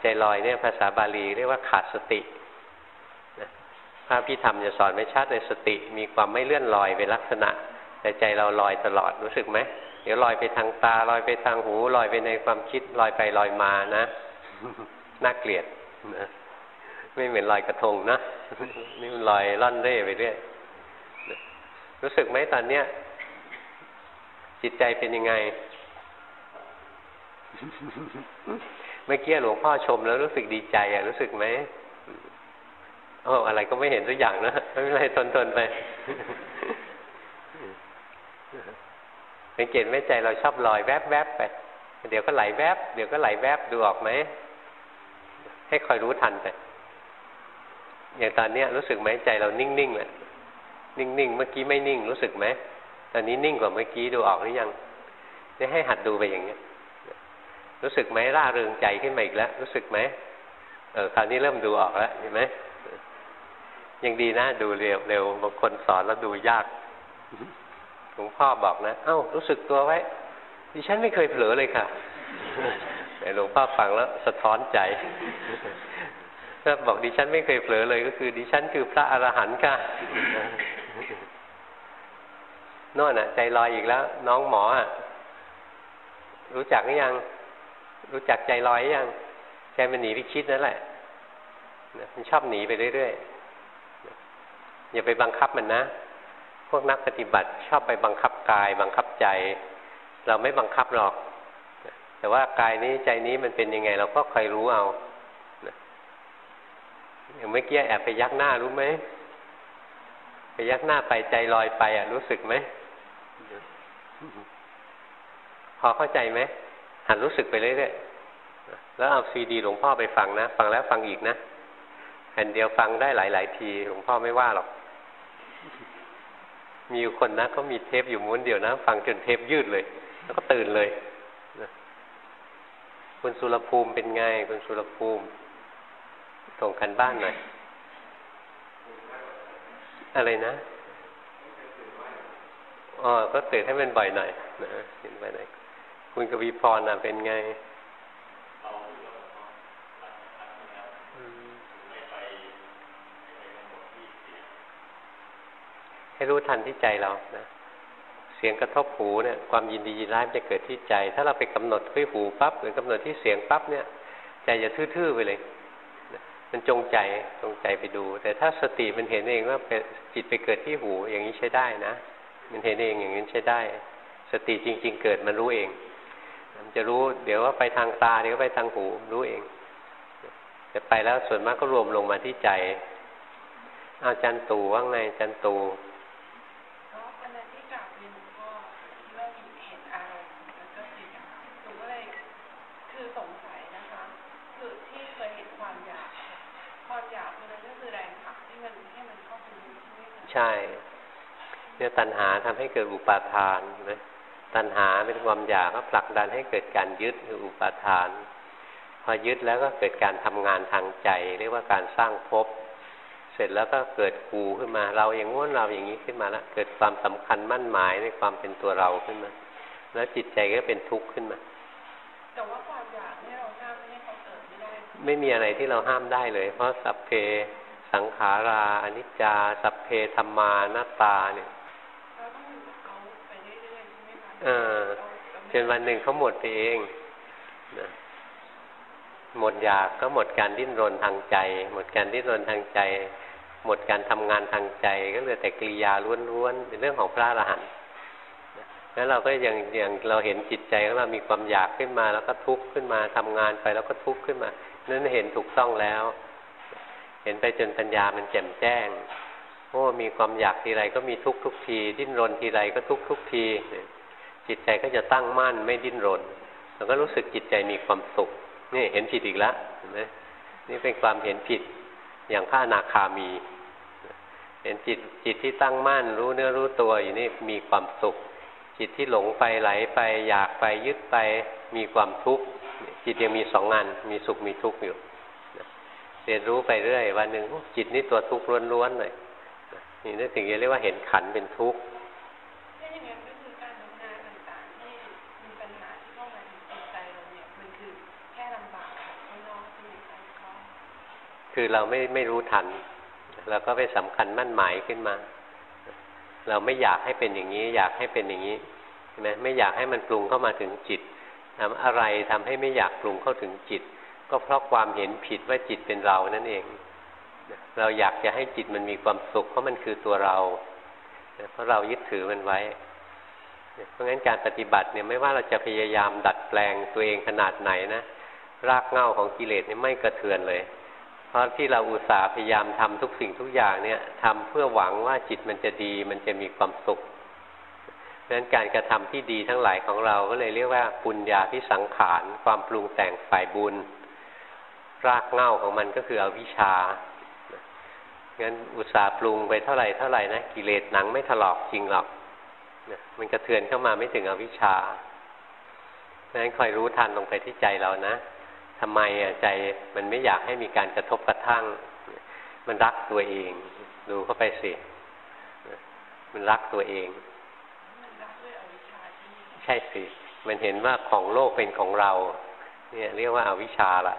ใจลอยเนี่ยภาษาบาลีเรียกว่าขาดสตินะ พระพิธรรมจะสอนไม่ชัดเลยสติมีความไม่เลื่อนลอยเป็นลักษณะ แต่ใจเราลอยตลอดรู้สึกไหมเดี๋ยวลอยไปทางตาลอยไปทางหูลอยไปในความคิดลอยไปลอยมานะน่าเกลียดนะไม่เหมือนลอยกระทงนะนี่มันลอยล่อนเร่ไปเรื่อยรู้สึกไหมตอนเนี้ย จิตใจเป็นยังไง เมื่อกี้หลวงพ่อชมแล้วรู้สึกดีใจอะรู้สึกไหม โอ้อะไรก็ไม่เห็นสักอย่างนะไม่เป็นไรทนทนไปสังเกตไหมใจเราชอบลอยแวบแวบไป เดี๋ยวก็ไหลแวบเดี๋ยวก็ไหลแวบดูออกไหมให้คอยรู้ทันไปอย่างตอนเนี้ยรู้สึกไหมใจเรานิ่งๆแหละนิ่งๆเมื่อกี้ไม่นิ่ง รู้สึกไหมตอนนี้นิ่งกว่าเมื่อกี้ดูออกหรือยังจะให้หัดดูไปอย่างเนี้ย รู้สึกไหมร่าเริงใจขึ้นมาอีกแล้ว รู้สึกไหมเออคราวนี้เริ่มดูออกแล้วเห็นไหม ยังดีนะดูเร็วเร็วบางคนสอนแล้วดูยากหลวงพ่อบอกนะ เอ้า รู้สึกตัวไว้ ดิฉันไม่เคยเผลอเลยค่ะแต่หลวงพ่อฟังแล้วสะท้อนใจถ้าบอกดิฉันไม่เคยเผลอเลยก็คือ ดิฉันคือพระอรหันต์ค่ะน่นน่ะ ใจลอยอีกแล้ว น้องหมออะ รู้จักหรือยัง รู้จักใจลอยยัง ใจมันหนีไปคิดนั่นแหละมันชอบหนีไปเรื่อยๆ อย่าไปบังคับมันนะ พวกนักปฏิบัติชอบไปบังคับกาย บังคับใจ เราไม่บังคับหรอก แต่ว่ากายนี้ใจนี้มันเป็นยังไง เราก็คอยรู้เอาอย่างเมื่อกี้แอบไปยักหน้ารู้ไหมไปยักหน้าไปใจลอยไปอะรู้สึกไหมพอเข้าใจไหมหันรู้สึกไปเรื่อยๆแล้วเอาซีดีหลวงพ่อไปฟังนะ ฟังแล้วฟังอีกนะแผ่นเดียวฟังได้หลาย ๆ ที หลวงพ่อไม่ว่าหรอก มีคนนะก็มีเทปอยู่ม้วนเดียวนะ ฟังจนเทปยืดเลย แล้วก็ตื่นเลยคุณสุรภูมิเป็นไง คุณสุรภูมิส่งกันบ้านหน่อยอะไรนะอ๋อก็ตื่นให้มันบ่อยหน่อยนะเห็นไปหน่อยคุณกวีพรน่ะเป็นไง ให้รู้ทันที่ใจเรานะเสียงกระทบหูเนี่ยความยินดียินร้ายจะเกิดที่ใจ ถ้าเราไปกำหนดที่หูปั๊บหรือกำหนดที่เสียงปั๊บเนี่ยใจจะทื่อๆไปเลย มันจงใจจงใจไปดู แต่ถ้าสติมันเห็นเองว่าจิตไปเกิดที่หูอย่างนี้ใช้ได้นะ มันเห็นเองอย่างนี้ใช้ได้ สติจริง ๆ เกิดมันรู้เองมันจะรู้เดี๋ยวว่าไปทางตาเดี๋ยวไปทางหูรู้เองแต่ไปแล้วส่วนมากก็รวมลงมาที่ใจอาจารย์ตู่ว่าไงอาจารย์ตู่ ใช่เนี่ยตัณหาทำให้เกิดอุปาทานนะตัณหาเป็นความอยากก็ผลักดันให้เกิดการยึดคืออุปาทาน พอยึดแล้วก็เกิดการทำงานทางใจ เรียกว่าการสร้างภพเสร็จแล้วก็เกิดกูขึ้นมา เราอย่างง้นเราอย่างนี้ขึ้นมาแล้วเกิดความสำคัญมั่นหมายในความเป็นตัวเราขึ้นมา แล้วจิตใจก็เป็นทุกข์ขึ้นมาแต่ว่าความอยากให้เราห้ามให้เขาเกิดไม่ได้ไม่มีอะไรที่เราห้ามได้เลย เพราะสัพเพ สังขาราอนิจจา สัพเพธรรมานาตาเนี่ยเราต้องอยู่กับเปเรื่อยๆใช่ไหมคะเออจนวันหนึ่งเขาหมดไปเองนะหมดอยากก็หมดการดิ้นรนทางใจ หมดการดิ้นรนทางใจ หมดการทำงานทางใจ ก็เหลือแต่กิริยาล้วนๆเป็นเรื่องของพระอรหันต์แล้วเราก็ยังอย่างเราเห็นจิตใจของเรามีความอยากขึ้นมา แล้วก็ทุกข์ขึ้นมาทำงานไปแล้วก็ทุกข์ขึ้นมา นั่นเห็นถูกต้องแล้ว เห็นไปจนปัญญามันแจ่มแจ้งโอ้มีความอยากทีไรก็มีทุกทุกที ดิ้นรนทีไรก็ทุกทุกที จิตใจก็จะตั้งมั่นไม่ดิ้นรนเราก็รู้สึกจิตใจมีความสุขนี่เห็นผิดอีกแล้วเห็นไหมนี่เป็นความเห็นผิดอย่างพระอนาคามี เห็นจิตจิตที่ตั้งมั่น รู้เนื้อรู้ตัวอยู่นี่มีความสุข จิตที่หลงไปไหลไป อยากไปยึดไปมีความทุกข์จิตยังมีสองงานมีสุขมีทุกข์อยู่ เรียนรู้ไปเรื่อย วันหนึ่งจิตนี่ตัวทุกข์ล้วนๆเลยนี่นั่นถึงจะเรียกว่าเห็นขันเป็นทุกข์ถ้าอย่างนั้นก็คือการทำงานต่างๆที่มีปัญหาที่เข้ามาถึงจิตใจเราเนี่ยมันคือแค่ลำบากข้างนอกที่มีใจเขาคือเราไม่ไม่รู้ทันเราก็ไปสำคัญมั่นหมายขึ้นมา เราไม่อยากให้เป็นอย่างนี้ อยากให้เป็นอย่างนี้ใช่ไหมไม่อยากให้มันปรุงเข้ามาถึงจิตทำอะไรทำให้ไม่อยากปรุงเข้าถึงจิต ก็เพราะความเห็นผิดว่าจิตเป็นเรานั่นเอง เราอยากจะให้จิตมันมีความสุข เพราะมันคือตัวเรา เพราะเรายึดถือมันไว้ เพราะงั้นการปฏิบัติเนี่ยไม่ว่าเราจะพยายามดัดแปลงตัวเองขนาดไหนนะ รากเหง้าของกิเลสเนี่ยไม่กระเทือนเลย เพราะที่เราอุตส่าห์พยายามทำทุกสิ่งทุกอย่างเนี่ยทำเพื่อหวังว่าจิตมันจะดี มันจะมีความสุขเพราะนั้นการกระทำที่ดีทั้งหลายของเราก็เลยเรียกว่าปุญญาพิสังขาร ความปรุงแต่งฝ่ายบุญ รากเง้าของมันก็คืออวิชชางั้นอุตสาห์ปรุงไปเท่าไหร่เท่าไหร่นะกิเลสหนังไม่ถลอกจริงหรอกมันกระเทือนเข้ามาไม่ถึงอวิชชาเพราะฉะนั้นคอยรู้ทันลงไปที่ใจเรานะทำไมอะใจมันไม่อยากให้มีการกระทบกระทั่ง มันรักตัวเอง ดูเข้าไปสิมันรักตัวเอง ใช่สิ มันเห็นว่าของโลกเป็นของเรา เนี่ยเรียกว่าอาวิชชาละ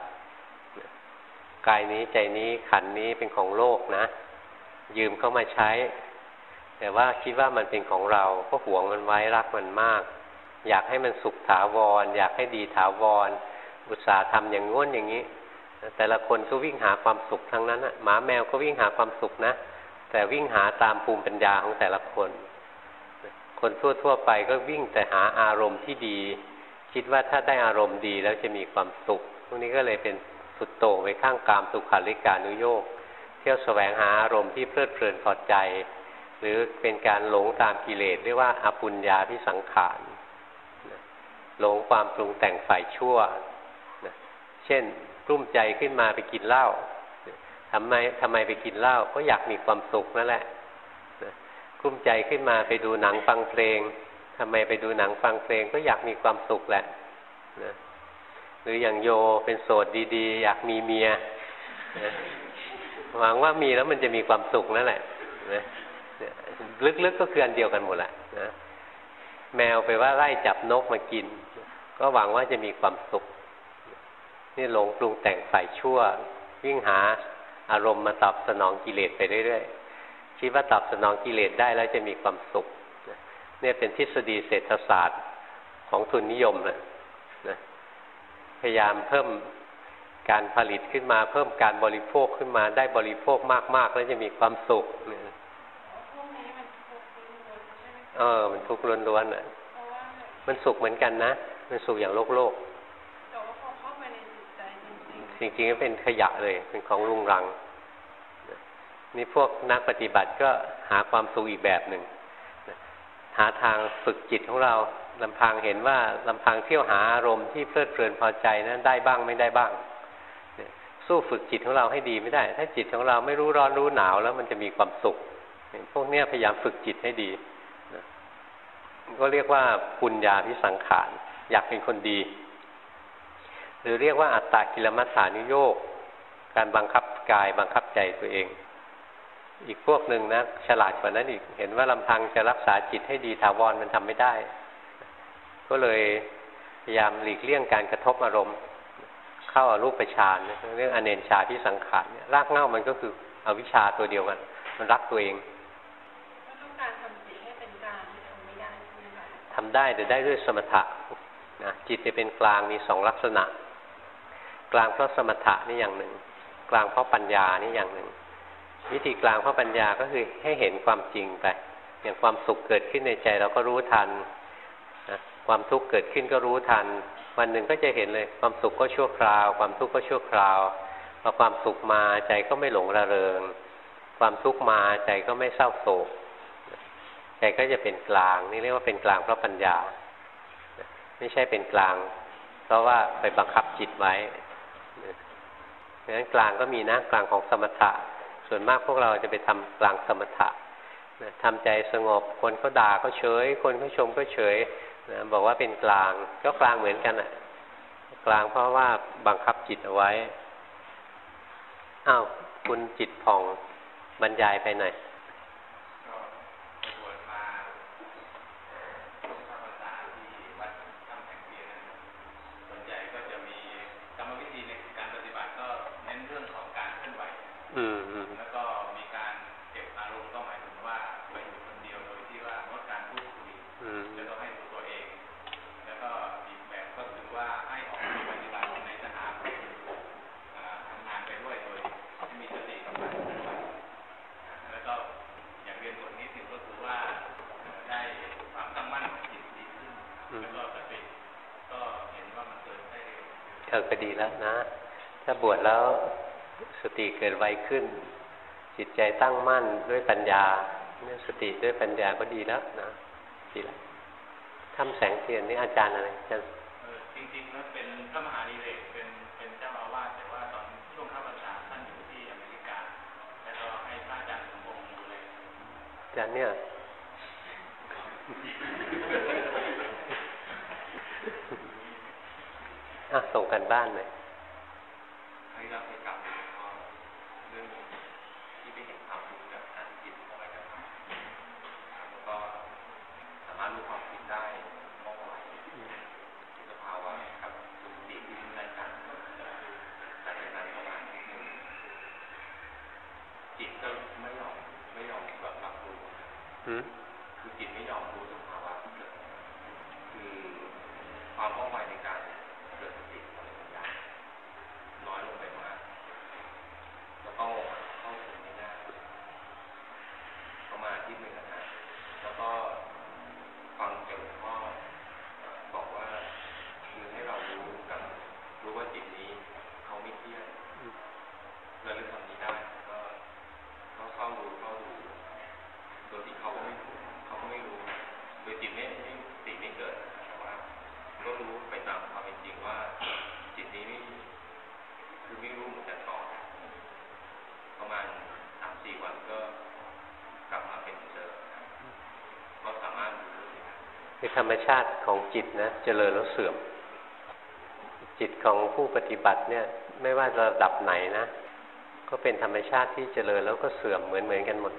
กายนี้ใจนี้ขันนี้เป็นของโลกนะ ยืมเข้ามาใช้ แต่ว่าคิดว่ามันเป็นของเราก็หวงมันไว้รักมันมาก อยากให้มันสุขถาวร อยากให้ดีถาวรอุตสาห์ทำอย่างง้นอย่างนี้ แต่ละคนก็วิ่งหาความสุขทั้งนั้นนะหมาแมวก็วิ่งหาความสุขนะ แต่วิ่งหาตามภูมิปัญญาของแต่ละคน คนทั่วๆไปก็วิ่งแต่หาอารมณ์ที่ดี คิดว่าถ้าได้อารมณ์ดีแล้วจะมีความสุขพวกนี้ก็เลยเป็น สุดโต่งไปข้างกามสุขาริการุโยกเที่ยวแสวงหาอารมณ์ที่เพลิดเพลินพอใจ หรือเป็นการหลงตามกิเลสเรียกว่าอปุญญาพิสังขารหลงความปรุงแต่งฝ่ายชั่ว เช่นกลุ้มใจขึ้นมาไปกินเหล้าทำไมทำไมไปกินเหล้าก็อยากมีความสุขนั่นแหละกลุ้มใจขึ้นมาไปดูหนังฟังเพลง ทำไมไปดูหนังฟังเพลงก็อยากมีความสุขแหละนะ หรืออย่างโยเป็นโสดดีๆ อยากมีเมียหวังว่ามีแล้วมันจะมีความสุขนั่นแหละนะลึกๆก็คืออันเดียวกันหมดแหละนะแมวไปว่าไล่จับนกมากิน ก็หวังว่าจะมีความสุข นี่หลงปรุงแต่งฝ่ายชั่ว วิ่งหาอารมณ์มาตอบสนองกิเลสไปเรื่อยๆคิดว่าตอบสนองกิเลสได้แล้วจะมีความสุข เนี่ยเป็นทฤษฎีเศรษฐศาสตร์ของทุนนิยมนะ ยายามเพิ่มการผลิตขึ้นมา เพิ่มการบริโภคขึ้นมา ได้บริโภคมาก ๆ แล้วจะมีความสุขเนี่ยเออ มันทุกข์ล้วนๆอะเพราะว่ามันสุขเหมือนกันนะ มันสุขอย่างโลกโลกจริงจริงๆก็เป็นขยะเลย เป็นของรุงรัง นี่พวกนักปฏิบัติก็หาความสุขอีกแบบหนึ่งหาทางฝึกจิตของเรา ลำพังเห็นว่าลำพังเที่ยวหาอารมณ์ที่เพลิดเพลินพอใจนั้นได้บ้างไม่ได้บ้างสู้ฝึกจิตของเราให้ดีไม่ได้ ถ้าจิตของเราไม่รู้ร้อนรู้หนาวแล้วมันจะมีความสุข พวกเนี้ยพยายามฝึกจิตให้ดีก็เรียกว่าปุญญาพิสังขาร อยากเป็นคนดี หรือเรียกว่าอัตตากิลมัฏฐานุโยกการบังคับกายบังคับใจตัวเอง อีกพวกหนึ่งนะฉลาดกว่านั้นอีก เห็นว่าลำพังจะรักษาจิตให้ดีถาวรมันทำไม่ได้ ก็เลยพยายามหลีกเลี่ยงการกระทบอารมณ์ เข้าอารูปฌานเรื่องอเนนชาที่สังขารรากเง้ามันก็คืออวิชชาตัวเดียวกัน มันรักตัวเองต้องการทำจิตให้เป็นกลางทำไม่ได้ใช่ไหมทำได้แต่ได้ด้วยสมถะนะจิตจะเป็นกลางมีสองลักษณะ กลางเพราะสมถะนี่อย่างหนึ่ง กลางเพราะปัญญานี่อย่างหนึ่ง วิธีกลางเพราะปัญญาก็คือให้เห็นความจริงไป อย่างความสุขเกิดขึ้นในใจเราก็รู้ทันนะ ความทุกข์เกิดขึ้นก็รู้ทัน วันหนึ่งก็จะเห็นเลย ความสุขก็ชั่วคราว ความทุกข์ก็ชั่วคราวพอความสุขมาใจก็ไม่หลงระเริง ความทุกข์มาใจก็ไม่เศร้าโศกใจก็จะเป็นกลาง นี่เรียกว่าเป็นกลางเพราะปัญญา ไม่ใช่เป็นกลาง เพราะว่าไปบังคับจิตไว้ดังนั้นกลางก็มีนะกลางของสมถะ ส่วนมากพวกเราจะไปทำกลางสมถะทำใจสงบ คนเขาด่าก็เฉย คนเขาชมก็เฉย นะบอกว่าเป็นกลางก็กลางเหมือนกันอะ กลางเพราะว่าบังคับจิตเอาไว้อ้าวคุณจิตผ่องบรรยายไปหน่อย ก็ดีแล้วนะ ถ้าบวชแล้วสติเกิดไวขึ้น จิตใจตั้งมั่นด้วยปัญญาเนี่ยสติด้วยปัญญาก็ดีแล้วนะดีแล้วทำแสงเทียนนี่อาจารย์อะไรอาจารย์จริงๆแล้วเป็นพระมหาดีเรกเป็นเป็นเจ้าอาวาสแต่ว่าตอนช่วงข้าพเจ้าท่านอยู่ที่อเมริกาแล้วก็ให้พระอาจารย์สมบูรณ์ดูเลยอาจารย์เนี่ยอะ ส่งกันบ้านหน่อยให้เราไปกลับก็เรื่องที่ไปเห็นความทุกข์จากการจิตอะไรกันแล้วก็สามารถรู้ความคิดได้มองไหวสภาวะครับสุขติที่ได้กันหลังจากนั้นประมาณนึงจิตก็ไม่ยอมไม่ยอมแบบรับรู้คือจิตไม่ยอมรู้สภาวะที่เกิดคือความว่องไวในการเข้าเข้าถึงไม่ได้ประมาณที่หนึ่งนะแล้วก็ฟังเกี่ยวกับพ่อบอกว่าคือให้เรารู้กันรู้ว่าจิตนี้เขาไม่เที่ยงเราเรื่องทำนี้ได้ก็เขาเข้ารู้เข้าดูโดยที่เขาก็ไม่เขาก็ไม่รู้ โดยจิตไม่จิตไม่เกิดแต่ว่าก็รู้ไปตามความเป็นจริงว่าจิตนี้ไม่คือไม่รู้เหมือนกันต่อประมาณสามสี่วันก็กลับมาเป็นเดิมก็สามารถ คือธรรมชาติของจิตนะเจริญแล้วเสื่อม จิตของผู้ปฏิบัติเนี่ย ไม่ว่าระดับไหนนะ ก็เป็นธรรมชาติที่เจริญแล้วก็เสื่อมเหมือนเหมือนกันหมด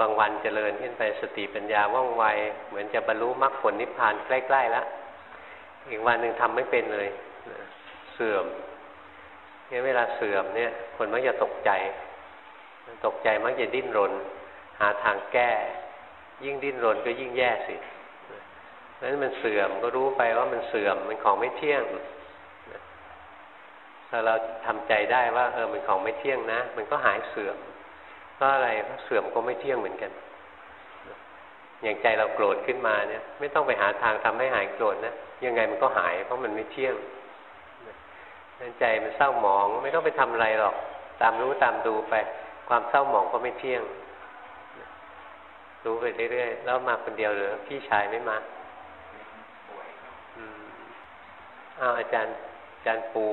บางวันเจริญขึ้นไปสติปัญญาว่องไว เหมือนจะบรรลุมรรคผลนิพพานใกล้ๆแล้วอีกวันหนึ่งทำไม่เป็นเลย เสื่อมเนี่ยเวลาเสื่อมเนี่ย คนมักจะตกใจ ตกใจมักจะดิ้นรน หาทางแก้ ยิ่งดิ้นรนก็ยิ่งแย่สิ นั้นมันเสื่อมก็รู้ไปว่ามันเสื่อมมันของไม่เที่ยงถ้าเราทำใจได้ว่า เออมันของไม่เที่ยงนะ มันก็หายเสื่อมเพราะอะไรเพราะเสื่อมก็ไม่เที่ยงเหมือนกัน อย่างใจเราโกรธขึ้นมาเนี่ย ไม่ต้องไปหาทางทำให้หายโกรธนะยังไงมันก็หาย เพราะมันไม่เที่ยงใจมันเศร้าหมองไม่ต้องไปทำอะไรหรอก ตามรู้ตามดูไป ความเศร้าหมองก็ไม่เที่ยง รู้ไปเรื่อยๆแล้วมาคนเดียวหรือพี่ชายไม่มา อ้าวอาจารย์อาจารย์ปู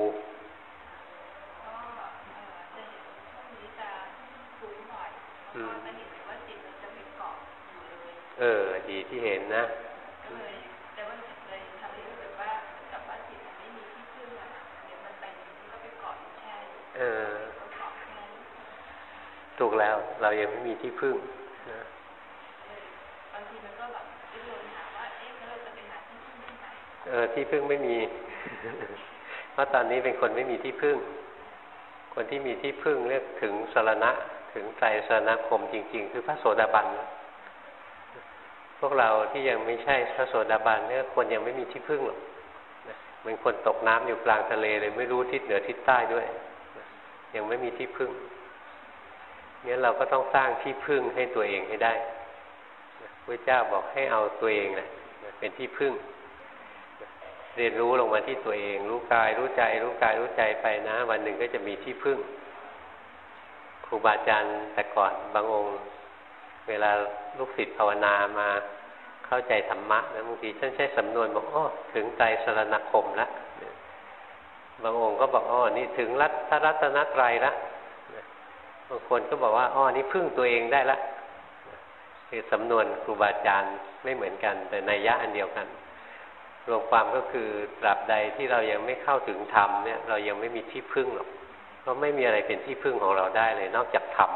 เออ ดีที่เห็นนะเออถูกแล้ว เรายังไม่มีที่พึ่งนะบางทีมันก็แบบดิ้นรนหาว่า เอ๊ะเราจะไปหาที่พึ่งที่ไหนเออ ที่พึ่งไม่มี เพราะตอนนี้เป็นคนไม่มีที่พึ่ง คนที่มีที่พึ่งเรียกถึงสารณะ ถึงใจสารณคมจริง ๆ คือพระโสดาบันพวกเราที่ยังไม่ใช่พระโสดาบันเนี่ยคนยังไม่มีที่พึ่งหรอกเหมือนคนตกน้ำอยู่กลางทะเลเลยไม่รู้ทิศเหนือทิศใต้ด้วย ยังไม่มีที่พึ่งงั้นเราก็ต้องสร้างที่พึ่งให้ตัวเองให้ได้พระเจ้าบอกให้เอาตัวเองนะเป็นที่พึ่ง เรียนรู้ลงมาที่ตัวเอง รู้กาย รู้ใจ รู้กายรู้ใจไปนะ วันหนึ่งก็จะมีที่พึ่งครูบาอาจารย์แต่ก่อนบางองค์ เวลาลูกศิษย์ภาวนามาเข้าใจธรรมะนะบางทีท่านใช้สำนวนบอกอ้อถึงใจสรณคมแล้วบางองค์ก็บอกอ้อนี่ถึงรัตรัตนตรัยละบางคนก็บอกว่าอ้อนี่พึ่งตัวเองได้ละคือสำนวนครูบาอาจารย์ไม่เหมือนกัน แต่ในยะอันเดียวกัน รวมความก็คือตราบใดที่เรายังไม่เข้าถึงธรรมเนี่ยเรายังไม่มีที่พึ่งหรอกเพราะไม่มีอะไรเป็นที่พึ่งของเราได้เลยนอกจากธรรม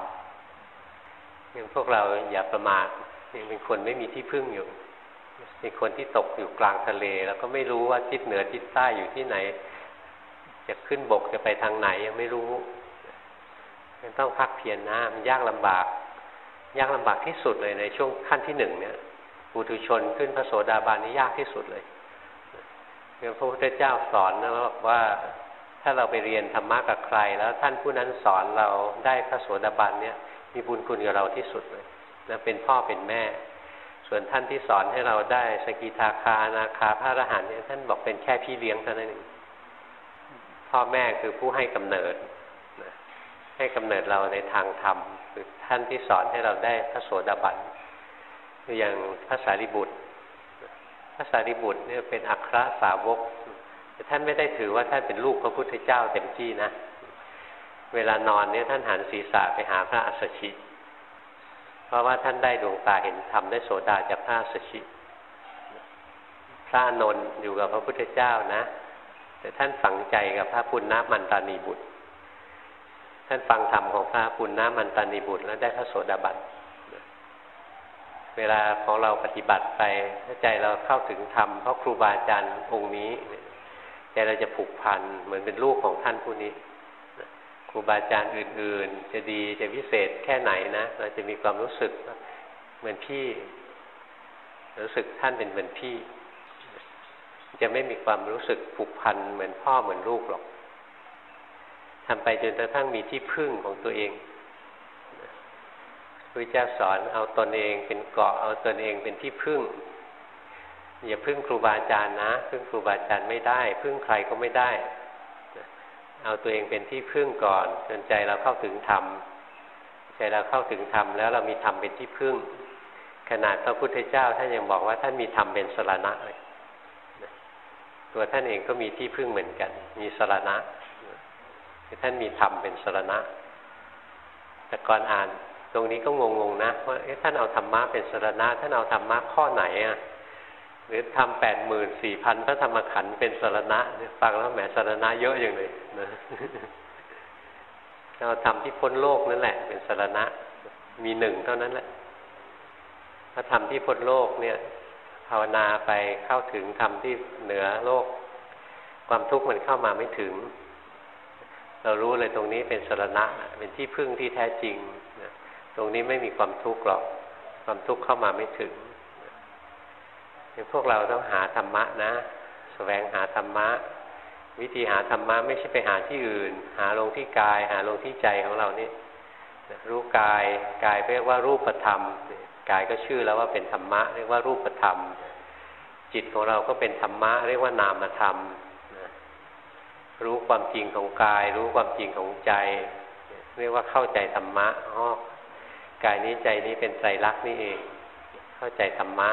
ยังพวกเราอย่าประมาทยังเป็นคนไม่มีที่พึ่งอยู่เป็นคนที่ตกอยู่กลางทะเล แล้วก็ไม่รู้ว่าทิศเหนือทิศใต้อยู่ที่ไหน จะขึ้นบกจะไปทางไหนยังไม่รู้ยังต้องพักเพียรนะมันยากลำบาก ยากลำบากที่สุดเลยในช่วงขั้นที่หนึ่งเนี่ยปุถุชนขึ้นพระโสดาบันนี่ยากที่สุดเลย พระพุทธเจ้าสอนนะว่าถ้าเราไปเรียนธรรมะกับใคร แล้วท่านผู้นั้นสอนเราได้พระโสดาบันเนี่ย มีบุญคุณกับเราที่สุดเลยนะเป็นพ่อเป็นแม่ ส่วนท่านที่สอนให้เราได้สกิทาคานาคาพระอรหันต์เนี่ยท่านบอกเป็นแค่พี่เลี้ยงเท่านั้นเองพ่อแม่คือผู้ให้กำเนิดให้กำเนิดเราในทางธรรมคือท่านที่สอนให้เราได้พระโสดาบันคืออย่างพระสารีบุตร พระสารีบุตรเนี่ยเป็นอัครสาวก แต่ท่านไม่ได้ถือว่าท่านเป็นลูกพระพุทธเจ้าเต็มที่นะ เวลานอนเนี่ยท่านหันศีรษะไปหาพระอัสสชิ เพราะว่าท่านได้ดวงตาเห็นธรรมได้โสดาจากพระอัสสชิ พระนนท์อยู่กับพระพุทธเจ้านะ แต่ท่านฝังใจกับพระปุณณมันตานีบุตร ท่านฟังธรรมของพระปุณณมันตานีบุตรแล้วได้พระโสดาบัน เวลาของเราปฏิบัติไปถ้าใจเราเข้าถึงธรรมเพราะครูบาอาจารย์องค์นี้ใจเราจะผูกพันเหมือนเป็นลูกของท่านผู้นี้ครูบาอาจารย์อื่น ๆ จะดีจะพิเศษแค่ไหนนะเราจะมีความรู้สึกเหมือนพี่ รู้สึกท่านเป็นเหมือนพี่ จะไม่มีความรู้สึกผูกพันเหมือนพ่อเหมือนลูกหรอกทำไปจนกระทั่งมีที่พึ่งของตัวเอง พระเจ้าสอนเอาตนเองเป็นเกาะเอาตนเองเป็นที่พึ่ง อย่าพึ่งครูบาอาจารย์นะ พึ่งครูบาอาจารย์ไม่ได้ พึ่งใครก็ไม่ได้ เอาตัวเองเป็นที่พึ่งก่อนจนใจเราเข้าถึงธรรมใจเราเข้าถึงธรรมแล้วเรามีธรรมเป็นที่พึ่ง ขนาดพระพุทธเจ้าท่านยังบอกว่าท่านมีธรรมเป็นสรณะเลยตัวท่านเองก็มีที่พึ่งเหมือนกัน มีสรณะท่านมีธรรมเป็นสรณะแต่ก่อนอ่าน ตรงนี้ก็งงๆนะว่าท่านเอาธรรมะเป็นสรณะท่านเอาธรรมะข้อไหนอะหรือทำแปดหมื่นสี่พันพระธรรมขันธ์เป็นสรณะฟังแล้วแหมสรณะเยอะอย่างเลยนะเราทำที่พ้นโลกนั่นแหละ เป็นสรณะ มีหนึ่งเท่านั้นแหละถ้าทำที่พ้นโลกเนี่ย ภาวนาไปเข้าถึงทำที่เหนือโลก ความทุกข์มันเข้ามาไม่ถึง เรารู้เลยตรงนี้เป็นสรณะ เป็นที่พึ่งที่แท้จริง ตรงนี้ไม่มีความทุกข์หรอก ความทุกข์เข้ามาไม่ถึงพวกเราต้องหาธรรมะนะสแสวงหาธรรมะ วิธีหาธรรมะไม่ใช่ไปหาที่อื่น หาลงที่กาย หาลงที่ใจของเรานี่รู้กายกายเรียกว่ารูปธรรมกายก็ชื่อแล้วว่าเป็นธรรมะ เรียกว่ารูปธรรม จิตของเราก็เป็นธรรมะ เรียกว่านามธรรมรู้ความจริงของกาย รู้ความจริงของใจ เรียกว่าเข้าใจธรรมะอ๋อ กายนี้ใจนี้เป็นไตรลักษณ์นี่เอง เข้าใจธรรมะ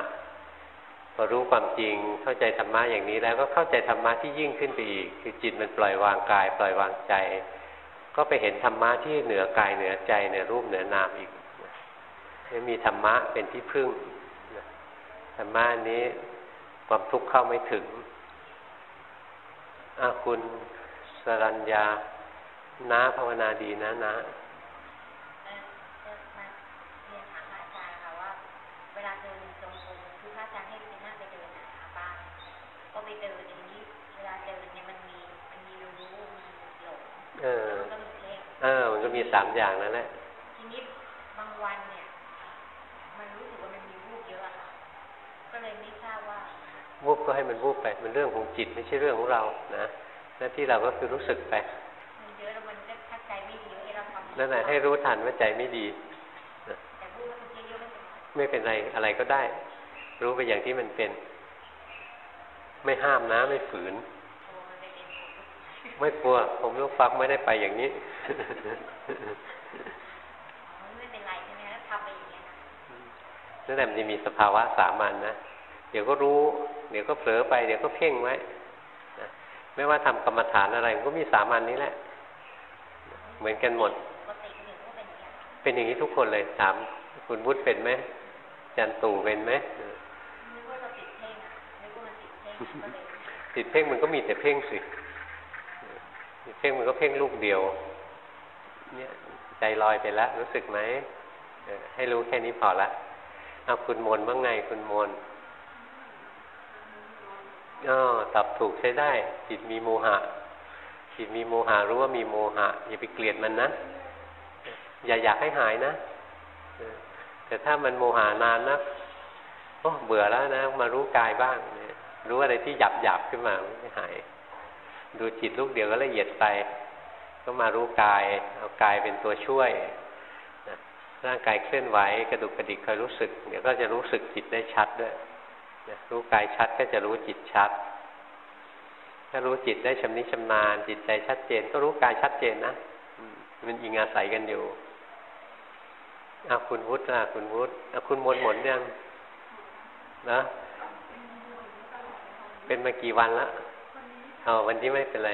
พอรู้ความจริงเข้าใจธรรมะอย่างนี้แล้วก็เข้าใจธรรมะที่ยิ่งขึ้นไปอีก คือจิตมันปล่อยวางกาย ปล่อยวางใจ ก็ไปเห็นธรรมะที่เหนือกายเหนือใจเหนือรูปเหนือนามอีกมีธรรมะเป็นที่พึ่งธรรมะนี้ความทุกข์เข้าไม่ถึงอาคุณสรัญญาน้าภาวนาดีนะนะเวลาเดินจงกรมคือพระอาจารย์ให้ไปนั่งไปเดินนะคะบ้านก็ไปเดิน สามอย่างนั่นแหละทีนี้บางวันเนี่ย มันรู้สึกว่ามันมีวูบเยอะอะค่ะก็เลยไม่ทราบว่าวูบก็ให้มันวูบไป มันเรื่องของจิตไม่ใช่เรื่องของเรานะหน้าที่เราก็คือรู้สึกไปมันเยอะแล้วมันก็ถ้าใจไม่ดีเวลาทำนั่นแหละให้รู้ทันว่าใจไม่ดีแต่วูบมันเยอะๆไม่เป็นไรไม่เป็นไรอะไรก็ได้ รู้ไปอย่างที่มันเป็น ไม่ห้ามนะไม่ฝืนโอ้มันจะเป็นผม ไม่กลัว ผมลูกฟักไม่ได้ไปอย่างนี้อ๋อไม่เป็นไรใช่ไหมถ้าทำไปอย่างเงี้ยนะนั่นแหละมันจะมีสภาวะสามัญนะเดี๋ยวก็รู้ เดี๋ยวก็เผลอไป เดี๋ยวก็เพ่งไว้นะไม่ว่าทำกรรมฐานอะไรมันก็มีสามัญนี้แหละ เหมือนกันหมดปกติคนอื่นก็เป็นอย่างเงี้ยเป็นอย่างนี้ทุกคนเลยถามคุณวุฒิเป็นไหมจันตู่เป็นไหมนึกว่าเราติดเพ่งอะนึกว่ามันติดเพ่งก็เลยติดเพ่งมันก็มีแต่เพ่งสิติด เพ่งมันก็เพ่งลูกเดียว เนี่ยใจลอยไปแล้วรู้สึกไหมให้รู้แค่นี้พอละเอาคุณมนบ้างไงคุณมนอ๋อตอบถูกใช้ได้ จิตมีโมหะ จิตมีโมหะรู้ว่ามีโมหะอย่าไปเกลียดมันนะ อย่าอยากให้หายนะแต่ถ้ามันโมหานานนะโอ้เบื่อแล้วนะ มารู้กายบ้างรู้อะไรที่หยาบหยาบขึ้นมาไม่หาย ดูจิตลูกเดียวก็ละเอียดไป ก็มารู้กาย เอากายเป็นตัวช่วยนะร่างกายเคลื่อนไหวกระดุกกระดิกคอยรู้สึก เดี๋ยวก็จะรู้สึกจิตได้ชัดด้วยนะรู้กายชัดก็จะรู้จิตชัด ถ้ารู้จิตได้ชำนิชำนาญ จิตใจชัดเจน ก็รู้กายชัดเจนนะมันอิงอาศัยกันอยู่อาคุณวุฒิล่ะคุณวุฒิอาคุณมนหมดยังนะ เป็นมากี่วันแล้ว เอาวันที่ไม่เป็นไร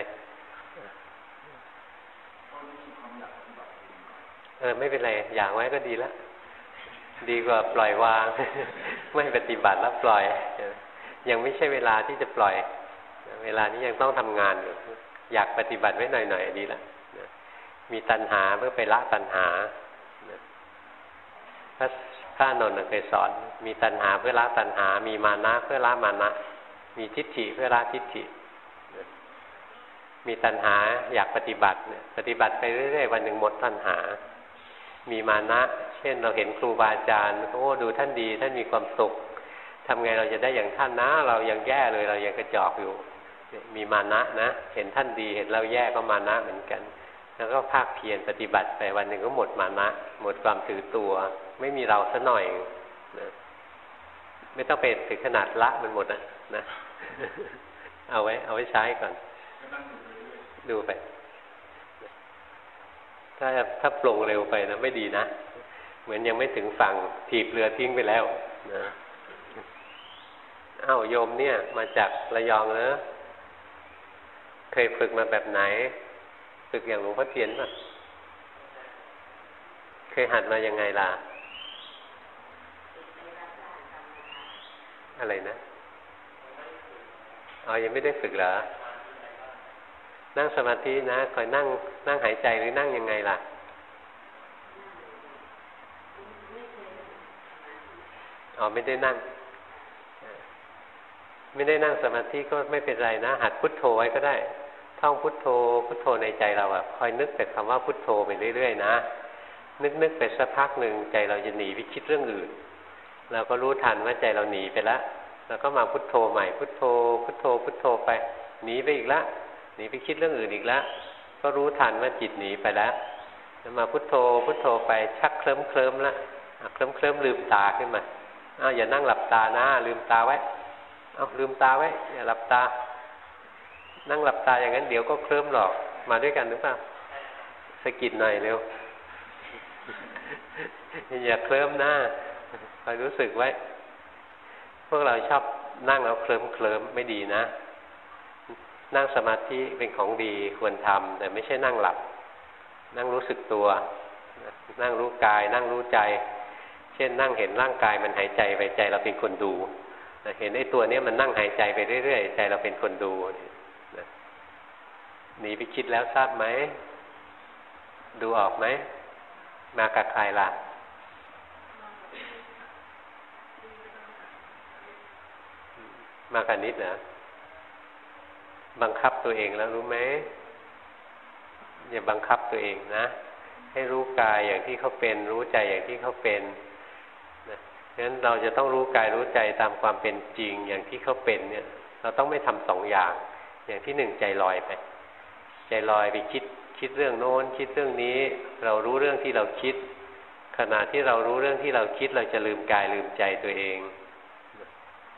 เออไม่เป็นไร อย่างไว้ก็ดีแล้วดีกว่าปล่อยวาง ไม่ปฏิบัติแล้วปล่อย ยังไม่ใช่เวลาที่จะปล่อย เวลานี้ยังต้องทำงานอยู่ อยากปฏิบัติไว้หน่อยๆดีละนะมีตัณหาเพื่อไปละตัณหาพระพระอนนท์เคยสอน มีตัณหาเพื่อละตัณหา มีมานะเพื่อละมานะ มีทิฏฐิเพื่อละทิฏฐิ มีตัณหาอยากปฏิบัติปฏิบัติไปเรื่อยๆวันหนึ่งหมดตัณหา มีมานะ เช่นเราเห็นครูบาอาจารย์โอ้ดูท่านดีท่านมีความสุขทำไงเราจะได้อย่างท่านนะ เรายังแย่เลยเรายังกระจอกอยู่ มีมานะนะ เห็นท่านดีเห็นเราแย่ก็มานะเหมือนกัน แล้วก็ภาคเพียรปฏิบัติไปวันหนึ่งก็หมดมานะ หมดความถือตัว ไม่มีเราซะหน่อยนะไม่ต้องไปถึงขนาดละมันหมดอะนะเอาไว้ เอาไว้ใช้ก่อน ดูไป ถ้าถ้าปลงเร็วไปนะไม่ดีนะ เหมือนยังไม่ถึงฝั่งถีบเรือทิ้งไปแล้วนะอ้าวโยมเนี่ย มาจากระยองเนอะเคยฝึกมาแบบไหน ฝึกอย่างหลวงพ่อเทียนป่ะ เคยหัดมายังไงล่ะ อะไรนะอ๋อยังไม่ได้ฝึกเหรอ นั่งสมาธินะคอยนั่งนั่งหายใจหรือนั่งยังไงล่ะ อ๋อไม่ได้นั่ง ไม่ได้นั่งสมาธิก็ไม่เป็นไรนะ หัดพุทโธไว้ก็ได้ ท่องพุทโธ พุทโธในใจเราอะคอยนึกแต่คำว่าพุทโธไปเรื่อยๆนะ นึกนึกไปสักพักหนึ่งใจเราจะหนีไปคิดเรื่องอื่น เราก็รู้ทันว่าใจเราหนีไปแล้วเราก็มาพุทโธใหม่ พุทโธ พุทโธ พุทโธไป หนีไปอีกละ หนีไปคิดเรื่องอื่นอีกแล้วก็รู้ทันว่าจิตหนีไปแล้วมาพุทโธพุทโธไปชักเคลิ้มเคลิ้มละเคลิ้มเคลิ้มลืมตาขึ้นมาอ้าวอย่านั่งหลับตานะลืมตาไว้เอาลืมตาไว้ อย่าหลับตา นั่งหลับตาอย่างนั้นเดี๋ยวก็เคลิ้มหรอก มาด้วยกันหรือเปล่าสะกิดหน่อยเร็วอย่าเคลิ้มหน้าคอยรู้สึกไว้ พวกเราชอบนั่งแล้วเคลิ้มเคลิ้มไม่ดีนะ นั่งสมาธิเป็นของดีควรทำแต่ไม่ใช่นั่งหลับ นั่งรู้สึกตัว นั่งรู้กาย นั่งรู้ใจ เช่น นั่งเห็นร่างกายมันหายใจไปใจเราเป็นคนดูเห็นไอ้ตัวเนี้ยมันนั่งหายใจไปเรื่อยๆใจเราเป็นคนดูหนีไปคิดแล้วทราบไหม ดูออกไหม มากับใครล่ะมากับนิดเหรอ บังคับตัวเองแล้วรู้ไหมอย่าบังคับตัวเองนะ ให้รู้กายอย่างที่เขาเป็น รู้ใจอย่างที่เขาเป็นนะงั้นเราจะต้องรู้กายรู้ใจตามความเป็นจริงอย่างที่เขาเป็นเนี่ย เราต้องไม่ทำสองอย่าง อย่างที่หนึ่งใจลอยไป ใจลอยไปคิดคิดเรื่องโน้น คิดเรื่องนี้ เรารู้เรื่องที่เราคิด ขณะที่เรารู้เรื่องที่เราคิด เราจะลืมกายลืมใจตัวเอง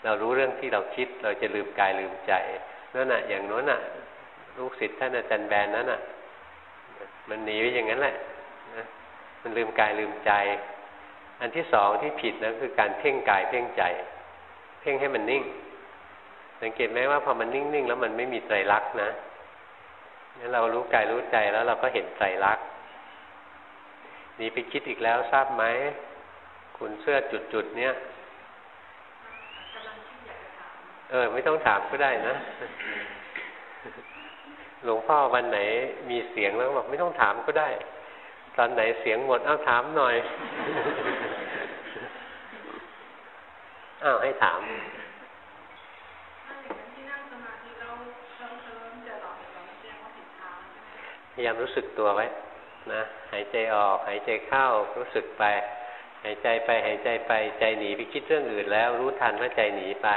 เรารู้เรื่องที่เราคิด เราจะลืมกายลืมใจ นั่นน่ะ อย่างโน้นน่ะ ลูกศิษย์ท่านอาจารย์แบนนั้นน่ะ มันหนีไปอย่างนั้นแหละมันลืมกายลืมใจ อันที่สองที่ผิดนะคือการเพ่งกายเพ่งใจ เพ่งให้มันนิ่ง สังเกตไหมว่าพอมันนิ่งๆแล้วมันไม่มีไตรลักษณ์นะนี่เรารู้กายรู้ใจแล้วเราก็เห็นไตรลักษณ์นี่ไปคิดอีกแล้วทราบไหมคุณเสื้อจุดๆเนี้ย เออ ไม่ต้องถามก็ได้นะหลวงพ่อวันไหนมีเสียงแล้วบอกไม่ต้องถามก็ได้ ตอนไหนเสียงหมดเอาถามหน่อยอ้าวให้ถามพยายามรู้สึกตัวไว้นะหายใจออก หายใจเข้ารู้สึกไป หายใจไปหายใจไปใจหนีไปคิดเรื่องอื่นแล้ว รู้ทันว่าใจหนีไป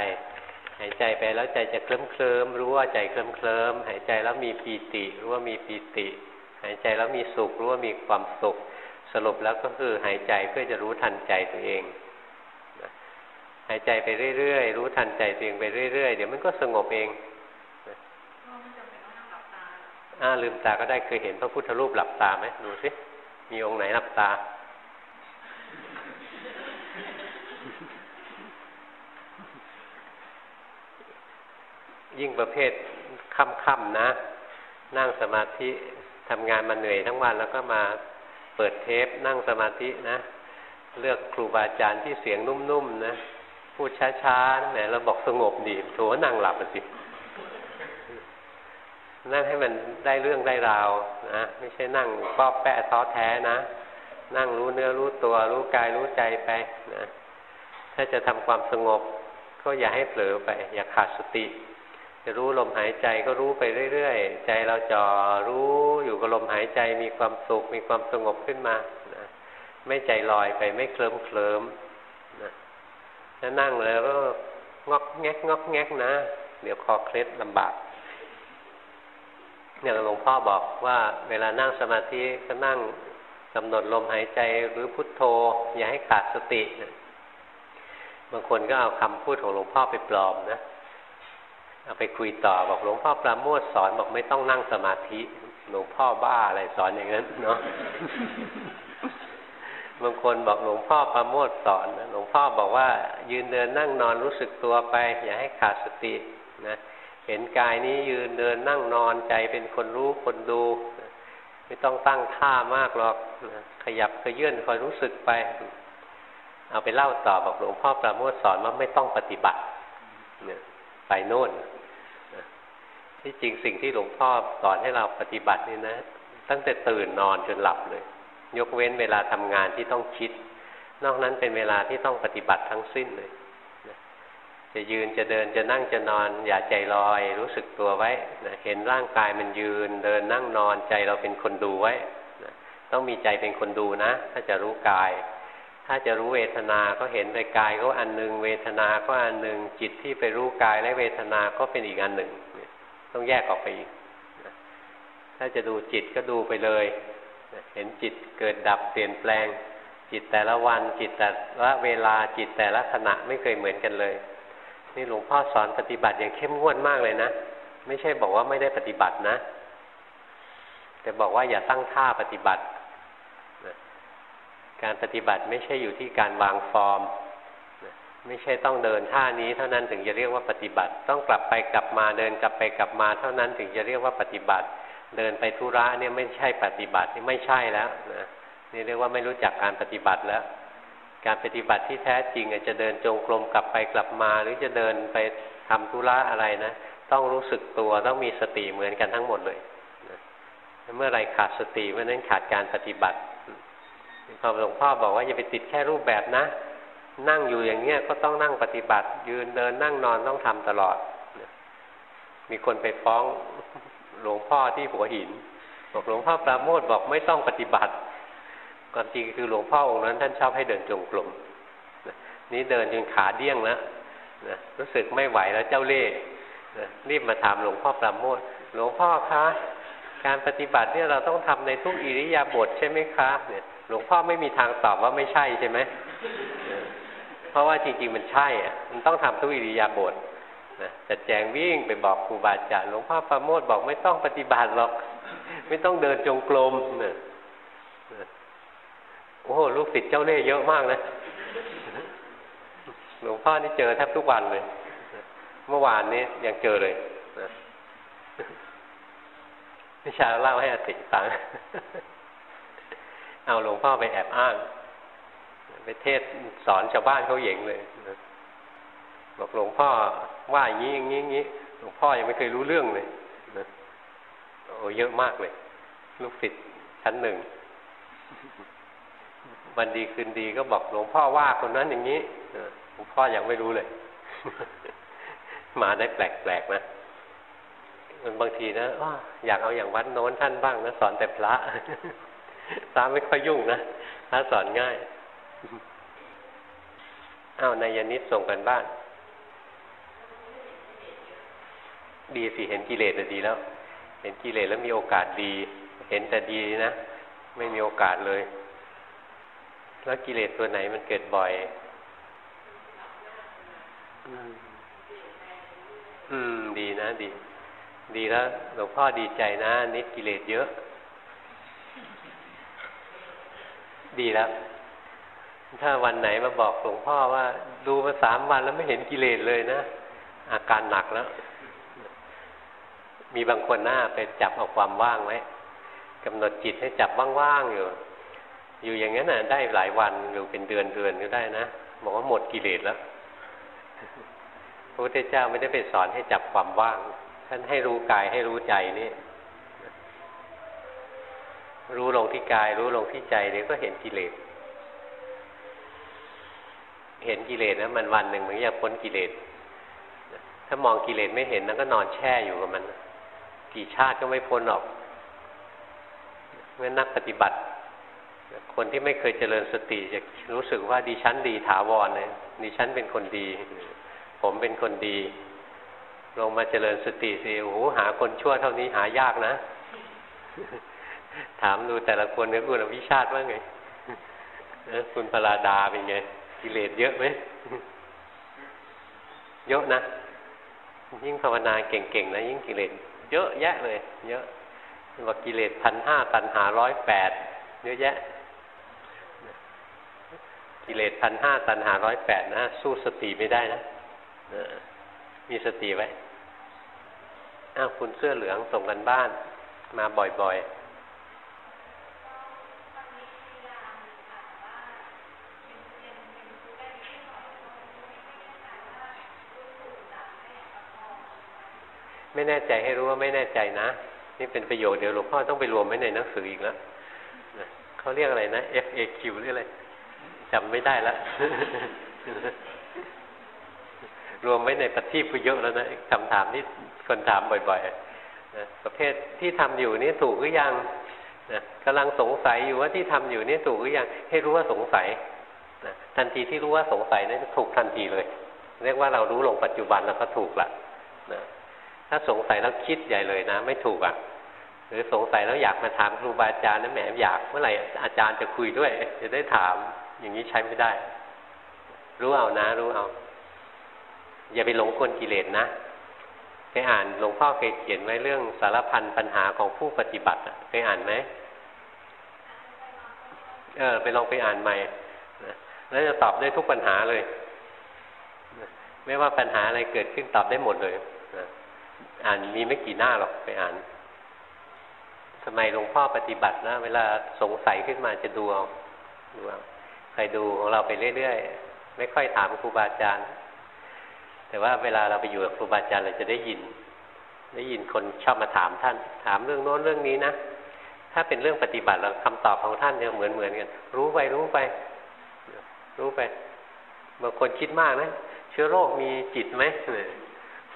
หายใจไปแล้วใจจะเคลิ้มเคลิมรู้ว่าใจเคลิ้มเคลิมหายใจแล้วมีปีติรู้ว่ามีปีติ หายใจแล้วมีสุขรู้ว่ามีความสุข สรุปแล้วก็คือหายใจเพื่อจะรู้ทันใจตัวเองหายใจไปเรื่อยๆรู้ทันใจตัวเองไปเรื่อยๆเดี๋ยวมันก็สงบเองอ่าลืมตาก็ได้เคยเห็นพระพุทธรูปหลับตาไหมดูสิมีองค์ไหนหลับตา ยิ่งประเภทค่ำๆนะ นั่งสมาธิทำงานมาเหนื่อยทั้งวันแล้วก็มาเปิดเทปนั่งสมาธินะ เลือกครูบาอาจารย์ที่เสียงนุ่มๆนะ พูดช้าๆนั่นแหละเราบอกสงบดีโถนั่งหลับสิ นั่งให้มันได้เรื่องได้ราวนะไม่ใช่นั่งป้อแปะท้อแท้นะ นั่งรู้เนื้อรู้ตัว รู้กายรู้ใจไปนะถ้าจะทำความสงบก็อย่าให้เผลอไป อย่าขาดสติ จะรู้ลมหายใจก็รู้ไปเรื่อยๆ ใจเราจ่อรู้อยู่กับลมหายใจมีความสุข มีความสงบขึ้นมานะไม่ใจลอยไปไม่เคลิ้มเคลิ้มนะถ้านั่งแล้วก็งอกแงกงอกแงกนะ เดี๋ยวคอเคล็ดลำบากอย่างหลวงพ่อบอกว่า เวลานั่งสมาธิก็นั่งกำหนดลมหายใจหรือพุทโธ อย่าให้ขาดสตินะบางคนก็เอาคำพูดของหลวงพ่อไปปลอมนะ เอาไปคุยต่อบอกหลวงพ่อปราโมทสอนบอกไม่ต้องนั่งสมาธิหลวงพ่อบ้าอะไรสอนอย่างนั้นเนาะบางคนบอกหลวงพ่อประโมทสอนหลวงพ่อบอกว่า ยืนเดินนั่งนอนรู้สึกตัวไป อย่าให้ขาดสตินะเห็นกายนี้ยืนเดินนั่งนอนใจเป็นคนรู้คนดู ไม่ต้องตั้งท่ามากหรอกขยับขยื่นคอยรู้สึกไป เอาไปเล่าต่อบอกหลวงพ่อประโมทสอนว่าไม่ต้องปฏิบัติเนี่ยไปโน่น ที่จริงสิ่งที่หลวงพ่อสอนให้เราปฏิบัตินี่นะ ตั้งแต่ตื่นนอนจนหลับเลย ยกเว้นเวลาทำงานที่ต้องคิด นอกนั้นเป็นเวลาที่ต้องปฏิบัติทั้งสิ้นเลยจะยืนจะเดินจะนั่งจะนอน อย่าใจลอย รู้สึกตัวไว้นะเห็นร่างกายมันยืน เดินนั่งนอนใจเราเป็นคนดูไว้นะต้องมีใจเป็นคนดูนะ ถ้าจะรู้กาย ถ้าจะรู้เวทนาก็เห็นไปกายก็อันหนึ่งเวทนาก็อันหนึ่งจิตที่ไปรู้กายและเวทนาก็เป็นอีกอันหนึ่ง ต้องแยกออกไปอีก ถ้าจะดูจิตก็ดูไปเลย เห็นจิตเกิดดับเปลี่ยนแปลง จิตแต่ละวันจิตแต่ละเวลาจิตแต่ละขณะไม่เคยเหมือนกันเลย นี่หลวงพ่อสอนปฏิบัติอย่างเข้มงวดมากเลยนะ ไม่ใช่บอกว่าไม่ได้ปฏิบัตินะ แต่บอกว่าอย่าตั้งท่าปฏิบัติ การปฏิบัติไม่ใช่อยู่ที่การวางฟอร์ม ไม่ใช่ต้องเดินท่านี้ เท่านั้นถึงจะเรียกว่าปฏิบัติ ต้องกลับไปกลับมาเดินกลับไปกลับมา เท่านั้นถึงจะเรียกว่าปฏิบัติ เดินไปธุระเนี่ยไม่ใช่ปฏิบัตินี่ไม่ใช่แล้วนะนี่เรียกว่าไม่รู้จักการปฏิบัติแล้ว การปฏิบัติที่แท้จริงจะเดินจงกรมกลับไปกลับมา หรือจะเดินไปทำธุระอะไรนะต้องรู้สึกตัวต้องมีสติเหมือนกันทั้งหมดเลยเมื่อไรขาดสติเมื่อนั้นขาดการปฏิบัติพอหลวงพ่อบอกว่าอย่าไปติดแค่รูปแบบนะ นั่งอยู่อย่างเงี้ยก็ต้องนั่งปฏิบัติ ยืนเดินนั่งนอนต้องทำตลอด มีคนไปฟ้องหลวงพ่อที่หัวหิน บอกหลวงพ่อปราโมทบอกไม่ต้องปฏิบัติความจริงคือหลวงพ่อองค์นั้นท่านชอบให้เดินจงกรมนี่เดินจนขาเดี้ยงแล้วนะรู้สึกไม่ไหวแล้วเจ้าเล่ห์รีบมาถามหลวงพ่อปราโมทหลวงพ่อคะการปฏิบัติเนี่ยเราต้องทำในทุกอิริยาบถใช่ไหมคะ เนี่ย หลวงพ่อไม่มีทางตอบว่าไม่ใช่ใช่ไหม เพราะว่าจริง ๆ มันใช่อะมันต้องทำทุกอิริยาบถนะแต่แจงวิ่งไปบอกครูบาอาจารย์หลวงพ่อประโมทบอกไม่ต้องปฏิบัติหรอก ไม่ต้องเดินจงกรมเนี่ยโอ้โลูกศิษย์เจ้าเล่ห์เยอะมากนะหลวงพ่อนี่เจอแทบทุกวันเลย เมื่อวานนี้ยังเจอเลยพี่ชาเล่าให้อติฟังเอาหลวงพ่อไปแอบอ้าง ไปเทศสอนชาวบ้านเขาเหย่งเลยบอกหลวงพ่อว่าอย่างนี้อย่างนี้อย่างนี้หลวงพ่อยังไม่เคยรู้เรื่องเลยโอ้เยอะมากเลย ลูกศิษย์ชั้นหนึ่งวันดีคืนดีก็บอกหลวงพ่อว่าคนนั้นอย่างนี้หลวงพ่อยังไม่รู้เลย มาได้แปลกๆนะมันบางทีนะอยากเอาอย่างวัดโน้นท่านบ้างนะสอนแต่พระพระไม่ค่อยยุ่งนะพระสอนง่าย อ้าวนายนิดส่งกันบ้าน ดีสิเห็นกิเลสดีแล้ว เห็นกิเลสแล้วมีโอกาสดี เห็นแต่ดีนะ ไม่มีโอกาสเลย แล้วกิเลสตัวไหนมันเกิดบ่อยอืม ดีนะ ดี ดีแล้วหลวงพ่อดีใจนะนิดกิเลสเยอะ ดีแล้ว ถ้าวันไหนมาบอกหลวงพ่อว่า ดูมาสามวันแล้วไม่เห็นกิเลสเลยนะ อาการหนักแล้ว มีบางคนหน้าไปจับเอาความว่างไว้กำหนดจิตให้จับว่างๆอยู่ อยู่อย่างนั้นน่ะได้หลายวันอยู่เป็นเดือนเดือนก็ได้นะบอกว่าหมดกิเลสแล้วพระพุทธเจ้าไม่ได้ไปสอนให้จับความว่าง ท่านให้รู้กายให้รู้ใจนี่ รู้ลงที่กาย รู้ลงที่ใจเนี่ก็เห็นกิเลส เห็นกิเลสนะมันวันหนึ่งมันจะพ้นกิเลสถ้ามองกิเลสไม่เห็นนั้นก็นอนแช่อยู่กับมัน กี่ชาติก็ไม่พ้นหรอกเมื่อนักปฏิบัติ คนที่ไม่เคยเจริญสติจะรู้สึกว่าดิฉันดีถาวรเลยดิฉันเป็นคนดี ผมเป็นคนดี ลงมาเจริญสติสิโอ้โหหาคนชั่วเท่านี้หายากนะ ถามดูแต่ละคนเนี่ยคุณอภิชาติว่าไงคุณปราดาเป็นไง กิเลสเยอะไหมเยอะนะ ยิ่งภาวนาเก่งๆนะยิ่งกิเลสเยอะแยะเลย เยอะบอกกิเลสพันห้าตันหาร้อยแปดเยอะแยะ กิเลสพันห้าตันหาร้อยแปดนะสู้สติไม่ได้นะมีสติไว้อ้าวคุณเสื้อเหลืองส่งกันบ้าน มาบ่อยๆ ไม่แน่ใจให้รู้ว่าไม่แน่ใจนะ นี่เป็นประโยชน์เดี๋ยวหลวงพ่อต้องไปรวมไว้ในหนังสืออีกแล้วเขาเรียกอะไรนะ FAQ หรืออะไรจำไม่ได้แล้วรวมไว้ในปฏิพูเยอะแล้วนะคำถามที่คนถามบ่อยๆนะประเภทที่ทำอยู่นี่ถูกหรือยังนะกำลังสงสัยอยู่ว่าที่ทำอยู่นี่ถูกหรือยังให้รู้ว่าสงสัยนะทันทีที่รู้ว่าสงสัยนี่ถูกทันทีเลย เรียกว่าเรารู้ลงปัจจุบันแล้วก็ถูกละนะ ถ้าสงสัยแล้วคิดใหญ่เลยนะ ไม่ถูกอะ หรือสงสัยแล้วอยากมาถามครูบาอาจารย์นะแหมอยากเมื่อไหร่อาจารย์จะคุยด้วย จะได้ถามอย่างนี้ใช้ไม่ได้ รู้เอานะ รู้เอา อย่าไปหลงกลกิเลสนะไปอ่านหลวงพ่อเคยเขียนไว้เรื่องสารพันปัญหาของผู้ปฏิบัติไปอ่านไหมเออ ไปลองไปอ่านใหม่แล้วจะตอบได้ทุกปัญหาเลย ไม่ว่าปัญหาอะไรเกิดขึ้นตอบได้หมดเลย อ่านมีไม่กี่หน้าหรอกไปอ่านสมัยหลวงพ่อปฏิบัตินะ เวลาสงสัยขึ้นมาจะดูเอาดูเอาใครดูของเราไปเรื่อยๆ ไม่ค่อยถามครูบาอาจารย์ แต่ว่าเวลาเราไปอยู่กับครูบาอาจารย์เราจะได้ยิน ได้ยินคนชอบมาถามท่าน ถามเรื่องโน้นเรื่องนี้นะ ถ้าเป็นเรื่องปฏิบัติเราคำตอบของท่านจะเหมือนเหมือนกัน รู้ไปรู้ไป รู้ไปบางคนคิดมากนะ เชื้อโรคมีจิตไหม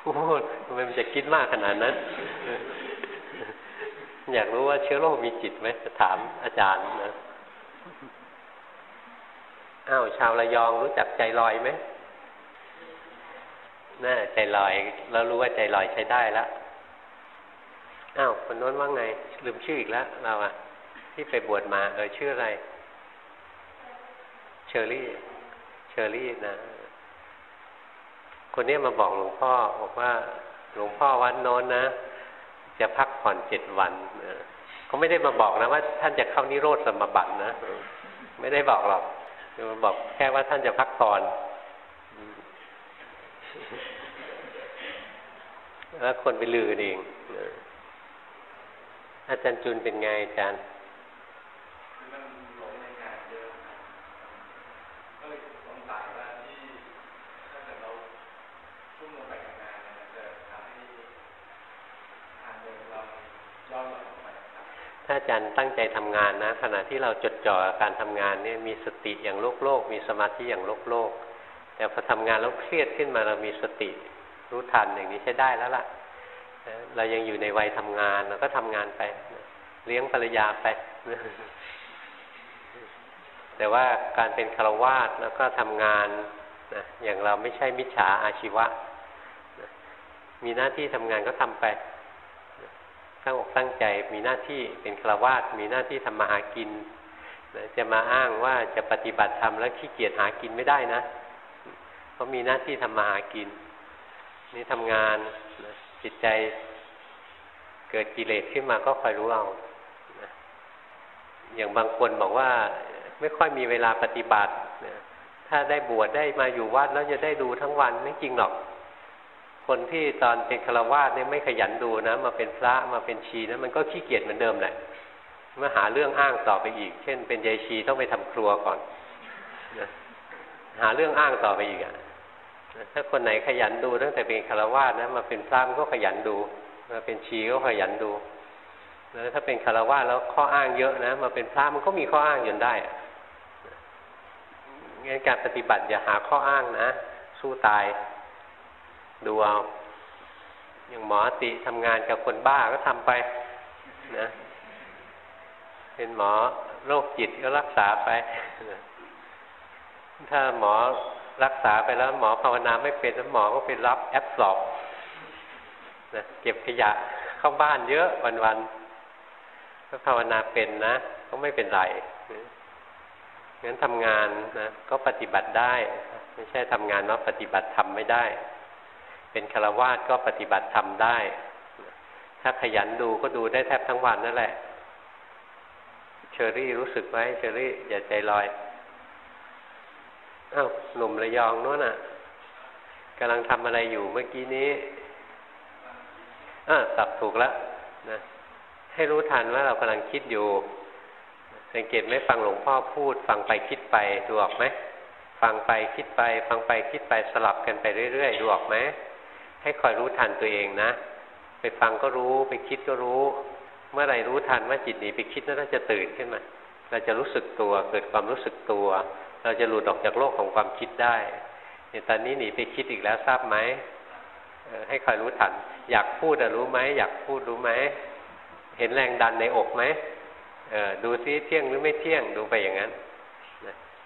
พูดทำไมมันจะคิดมากขนาดนั้น อยากรู้ว่าเชื้อโรคมีจิตไหมจะถามอาจารย์นะอ้าวชาวระยองรู้จักใจลอยไหมน่าใจลอย แล้วรู้ว่าใจลอยใช้ได้แล้วอ้าวคนโน้นว่าไง ลืมชื่ออีกแล้วเราอะที่ไปบวชมาเออชื่ออะไร เชอรี่ เชอรี่นะ คนนี้มาบอกหลวงพ่อบอกว่าหลวงพ่อวัดโน้นนะ จะพักผ่อนเจ็ดวันเขาไม่ได้มาบอกนะว่า ท่านจะเข้านิโรธสมบัตินะไม่ได้บอกหรอกมาบอกแค่ว่าท่านจะพักผ่อนแล้วคนไปลือเองอาจารย์จุนเป็นไงอาจารย์ ถ้าอาจารย์ตั้งใจทำงานนะ ขณะที่เราจดจ่อการทำงานเนี่ยมีสติอย่างโลกโลก มีสมาธิอย่างโลกโลก แต่พอทำงานแล้วเครียดขึ้นมาเรามีสติรู้ทันอย่างนี้ใช้ได้แล้วล่ะเรายังอยู่ในวัยทำงานเราก็ทำงานไป เลี้ยงภรรยาไป แต่ว่าการเป็นคารวาสแล้วก็ทำงานนะอย่างเราไม่ใช่มิจฉาอาชีวะนะมีหน้าที่ทำงานก็ทำไป ตั้งอกตั้งใจมีหน้าที่เป็นคาวาสมีหน้าที่ทำมาหากินจะมาอ้างว่าจะปฏิบัติธรรมแล้วขี้เกียจหากินไม่ได้นะเพราะมีหน้าที่ทำมาหากิน นี่ทำงานจิตใจเกิดกิเลสขึ้นมาก็คอยรู้เอาอย่างบางคนบอกว่าไม่ค่อยมีเวลาปฏิบัติถ้าได้บวชได้มาอยู่วัดแล้วจะได้ดูทั้งวันไม่จริงหรอก คนที่ตอนเป็นฆราวาสเนี่ยไม่ขยันดูนะมาเป็นพระมาเป็นชีนะมันก็ขี้เกียจเหมือนเดิมแหละมาหาเรื่องอ้างต่อไปอีก เช่น เป็นยายชีต้องไปทำครัวก่อนนะหาเรื่องอ้างต่อไปอีกอะถ้าคนไหนขยันดูตั้งแต่เป็นฆราวาสนะมาเป็นพระมันก็ขยันดู มาเป็นชีก็ขยันดูแล้วถ้าเป็นฆราวาสแล้วข้ออ้างเยอะนะมาเป็นพระมันก็มีข้ออ้างจนได้งั้นการปฏิบัติอย่าหาข้ออ้างนะ สู้ตาย ดูเอาอย่างหมอติทำงานกับคนบ้าก็ทำไปนะเป็นหมอโรคจิตก็รักษาไป ถ้าหมอรักษาไปแล้ว หมอภาวนาไม่เป็นแล้วหมอก็ไปรับแอปสอบนะเก็บขยะเข้าบ้านเยอะวันๆถ้าภาวนาเป็นนะ ก็ไม่เป็นไรงั้นทำงานนะก็ปฏิบัติได้ ไม่ใช่ทำงานแล้วปฏิบัติทำไม่ได้ เป็นคารวาสก็ปฏิบัติทำได้ ถ้าขยันดูก็ดูได้แทบทั้งวันนั่นแหละ เชอรี่รู้สึกไหมเชอรี่อย่าใจลอยอ้าวหนุ่มระยองนู้นน่ะกำลังทำอะไรอยู่เมื่อกี้นี้อ่าสับถูกแล้วนะให้รู้ทันว่าเรากำลังคิดอยู่ สังเกตไม่ฟังหลวงพ่อพูด ฟังไปคิดไปดูออกไหมฟังไปคิดไป ฟังไปคิดไปสลับกันไปเรื่อยๆดูออกไหม ให้คอยรู้ทันตัวเองนะ ไปฟังก็รู้ ไปคิดก็รู้ เมื่อไรรู้ทันว่าจิตหนีไปคิดนั่นจะตื่นขึ้นมา เราจะรู้สึกตัว เกิดความรู้สึกตัว เราจะหลุดออกจากโลกของความคิดได้เนี่ยตอนนี้หนีไปคิดอีกแล้วทราบไหมให้คอยรู้ทัน อยากพูดรู้ไหม อยากพูดรู้ไหม เห็นแรงดันในอกไหมดูซิเที่ยงหรือไม่เที่ยงดูไปอย่างนั้น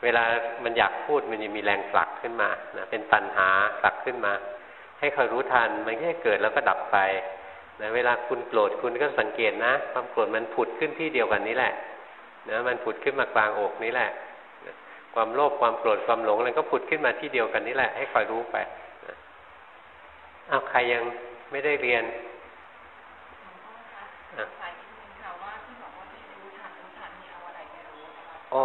เวลามันอยากพูดมันจะมีแรงผลักขึ้นมานะเป็นตันหาผลักขึ้นมา ให้คอยรู้ทัน มันแค่เกิดแล้วก็ดับไปนะเวลาคุณโกรธคุณก็สังเกตนะ ความโกรธมันผุดขึ้นที่เดียวกันนี้แหละนะมันผุดขึ้นมากลางอกนี้แหละ ความโลภความโกรธความหลงอะไรก็ผุดขึ้นมาที่เดียวกันนี้แหละ ให้คอยรู้ไปอ้าวใครยังไม่ได้เรียนโอ้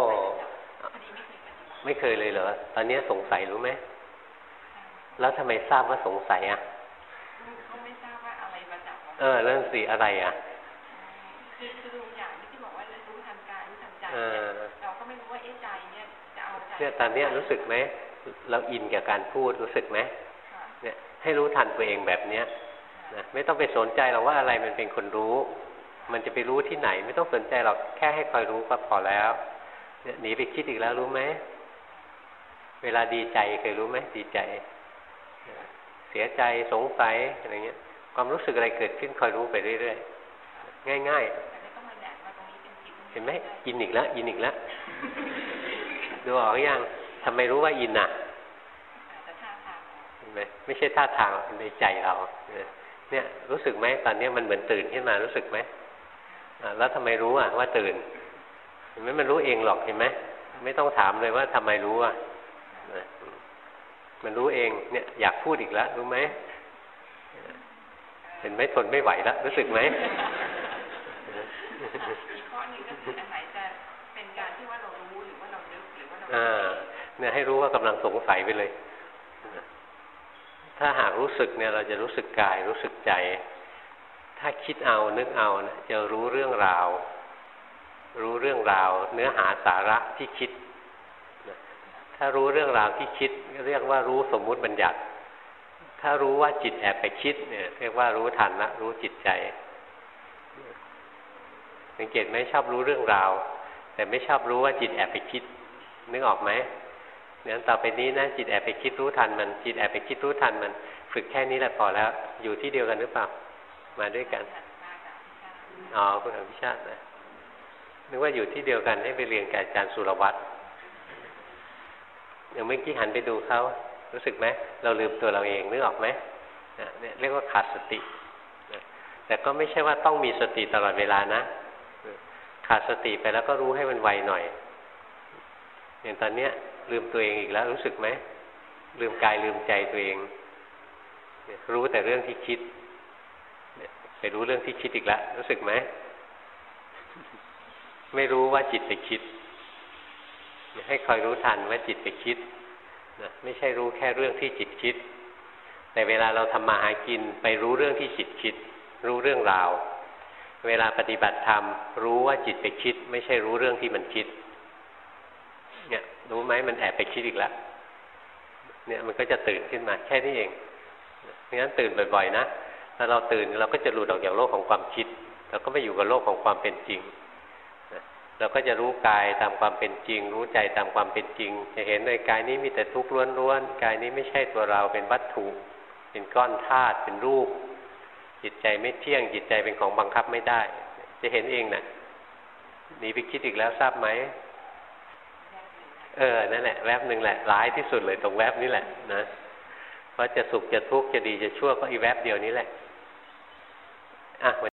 ไม่เคยเลยเหรอ ตอนนี้สงสัยรู้ไหม แล้วทำไมทราบว่าสงสัยอะเขาไม่ทราบว่าอะไรมาจับเออเรื่องสีอะไรอะคือคือดูอย่างที่บอกว่ารู้ทันกายรู้ทันใจเราก็ไม่รู้ว่าเอ๊ใจเนี่ยจะเอาใจเนี่ยตอนนี้รู้สึกไหมเราอินกับการพูดรู้สึกไหมเนี่ยให้รู้ทันตัวเองแบบเนี้ยนะไม่ต้องไปสนใจหรอกว่าอะไรมันเป็นคนรู้ มันจะไปรู้ที่ไหน ไม่ต้องสนใจหรอกแค่ให้คอยรู้ก็พอแล้วเนี่ยหนีไปคิดอีกแล้วรู้ไหมเวลาดีใจเคยรู้ไหมดีใจเสียใจสงสัยอะไรเงี้ย ความรู้สึกอะไรเกิดขึ้นคอยรู้ไปเรื่อยๆง่ายๆ เห็นไหมอินอีกแล้วอินอีกแล้วดูออกยังทำไมรู้ว่าอินอะแต่ท่าทางเห็นไหมไม่ใช่ท่าทางเป็นในใจเราเนี่ยรู้สึกไหมตอนนี้มันเหมือนตื่นขึ้นมารู้สึกไหมอ่าแล้วทำไมรู้อะว่าตื่นเห็นไหมมันรู้เองหรอกเห็นไหมไม่ต้องถามเลยว่าทำไมรู้อะนะ มันรู้เองเนี่ยอยากพูดอีกแล้วรู้ไหมเห็นไหมทนไม่ไหวแล้วรู้สึกไหมอีกข้อหนึงก็คืออันไหนจะเป็นการที่ว่าเรารู้หรือว่าเรานึกหรือว่าเราอ่าเนี่ยให้รู้ว่ากำลังสงสัยไปเลย ถ้าหากรู้สึกเนี่ยเราจะรู้สึกกายรู้สึกใจ ถ้าคิดเอานึกเอานะจะรู้เรื่องราว รู้เรื่องราว เนื้อหาสาระที่คิดนะ ถ้ารู้เรื่องราวที่คิดเรียกว่ารู้สมมุติบัญญัติ ถ้ารู้ว่าจิตแอบไปคิดเนี่ยเรียกว่ารู้ทันละรู้จิตใจ สังเกตไหมชอบรู้เรื่องราว แต่ไม่ชอบรู้ว่าจิตแอบไปคิด นึกออกไหมเนี่ยต่อไปนี้นะจิตแอบไปคิดรู้ทันมัน จิตแอบไปคิดรู้ทันมัน ฝึกแค่นี้แหละพอแล้ว อยู่ที่เดียวกันหรือเปล่า มาด้วยกันอ๋อคุณอภิชาตินะนึกว่าอยู่ที่เดียวกันให้ไปเรียนกับอาจารย์สุรวัตร อย่างเมื่อกี้หันไปดูเขารู้สึกไหมเราลืมตัวเราเองนึกออกไหมเนี่ยเรียกว่าขาดสติ แต่ก็ไม่ใช่ว่าต้องมีสติตลอดเวลานะ ขาดสติไปแล้วก็รู้ให้มันไวหน่อยอย่างตอนเนี้ย ลืมตัวเองอีกแล้วรู้สึกไหมลืมกายลืมใจตัวเอง รู้แต่เรื่องที่คิดไปรู้เรื่องที่คิดอีกแล้วรู้สึกไหมไม่รู้ว่าจิตไปคิด ให้คอยรู้ทันว่าจิตไปคิดนะไม่ใช่รู้แค่เรื่องที่จิตคิด แต่เวลาเราทำมาหากินไปรู้เรื่องที่จิตคิด รู้เรื่องราว เวลาปฏิบัติธรรมรู้ว่าจิตไปคิด ไม่ใช่รู้เรื่องที่มันคิด เนี่ยรู้ไหมมันแอบไปคิดอีกแล้วเนี่ยมันก็จะตื่นขึ้นมาแค่นี้เองเพราะงั้นตื่นบ่อยๆนะถ้าเราตื่นเราก็จะหลุดออกจากโลกของความคิดเราก็ไปอยู่กับโลกของความเป็นจริง เราก็จะรู้กายตามความเป็นจริง รู้ใจตามความเป็นจริง จะเห็นในกายนี้มีแต่ทุกข์ล้วนๆกายนี้ไม่ใช่ตัวเราเป็นวัตถุ เป็นก้อนธาตุเป็นรูป จิตใจไม่เที่ยงจิตใจเป็นของบังคับไม่ได้ จะเห็นเองนะ่ะหนีไปคิดอีกแล้วทราบไหมเออนั่นแหละแวบหนึ่งแหละร้ายที่สุดเลยตรงแวบนี้แหละนะเพราะจะสุขจะทุกข์จะดีจะชั่วก็อีแวบเดียวนี้แหละอะ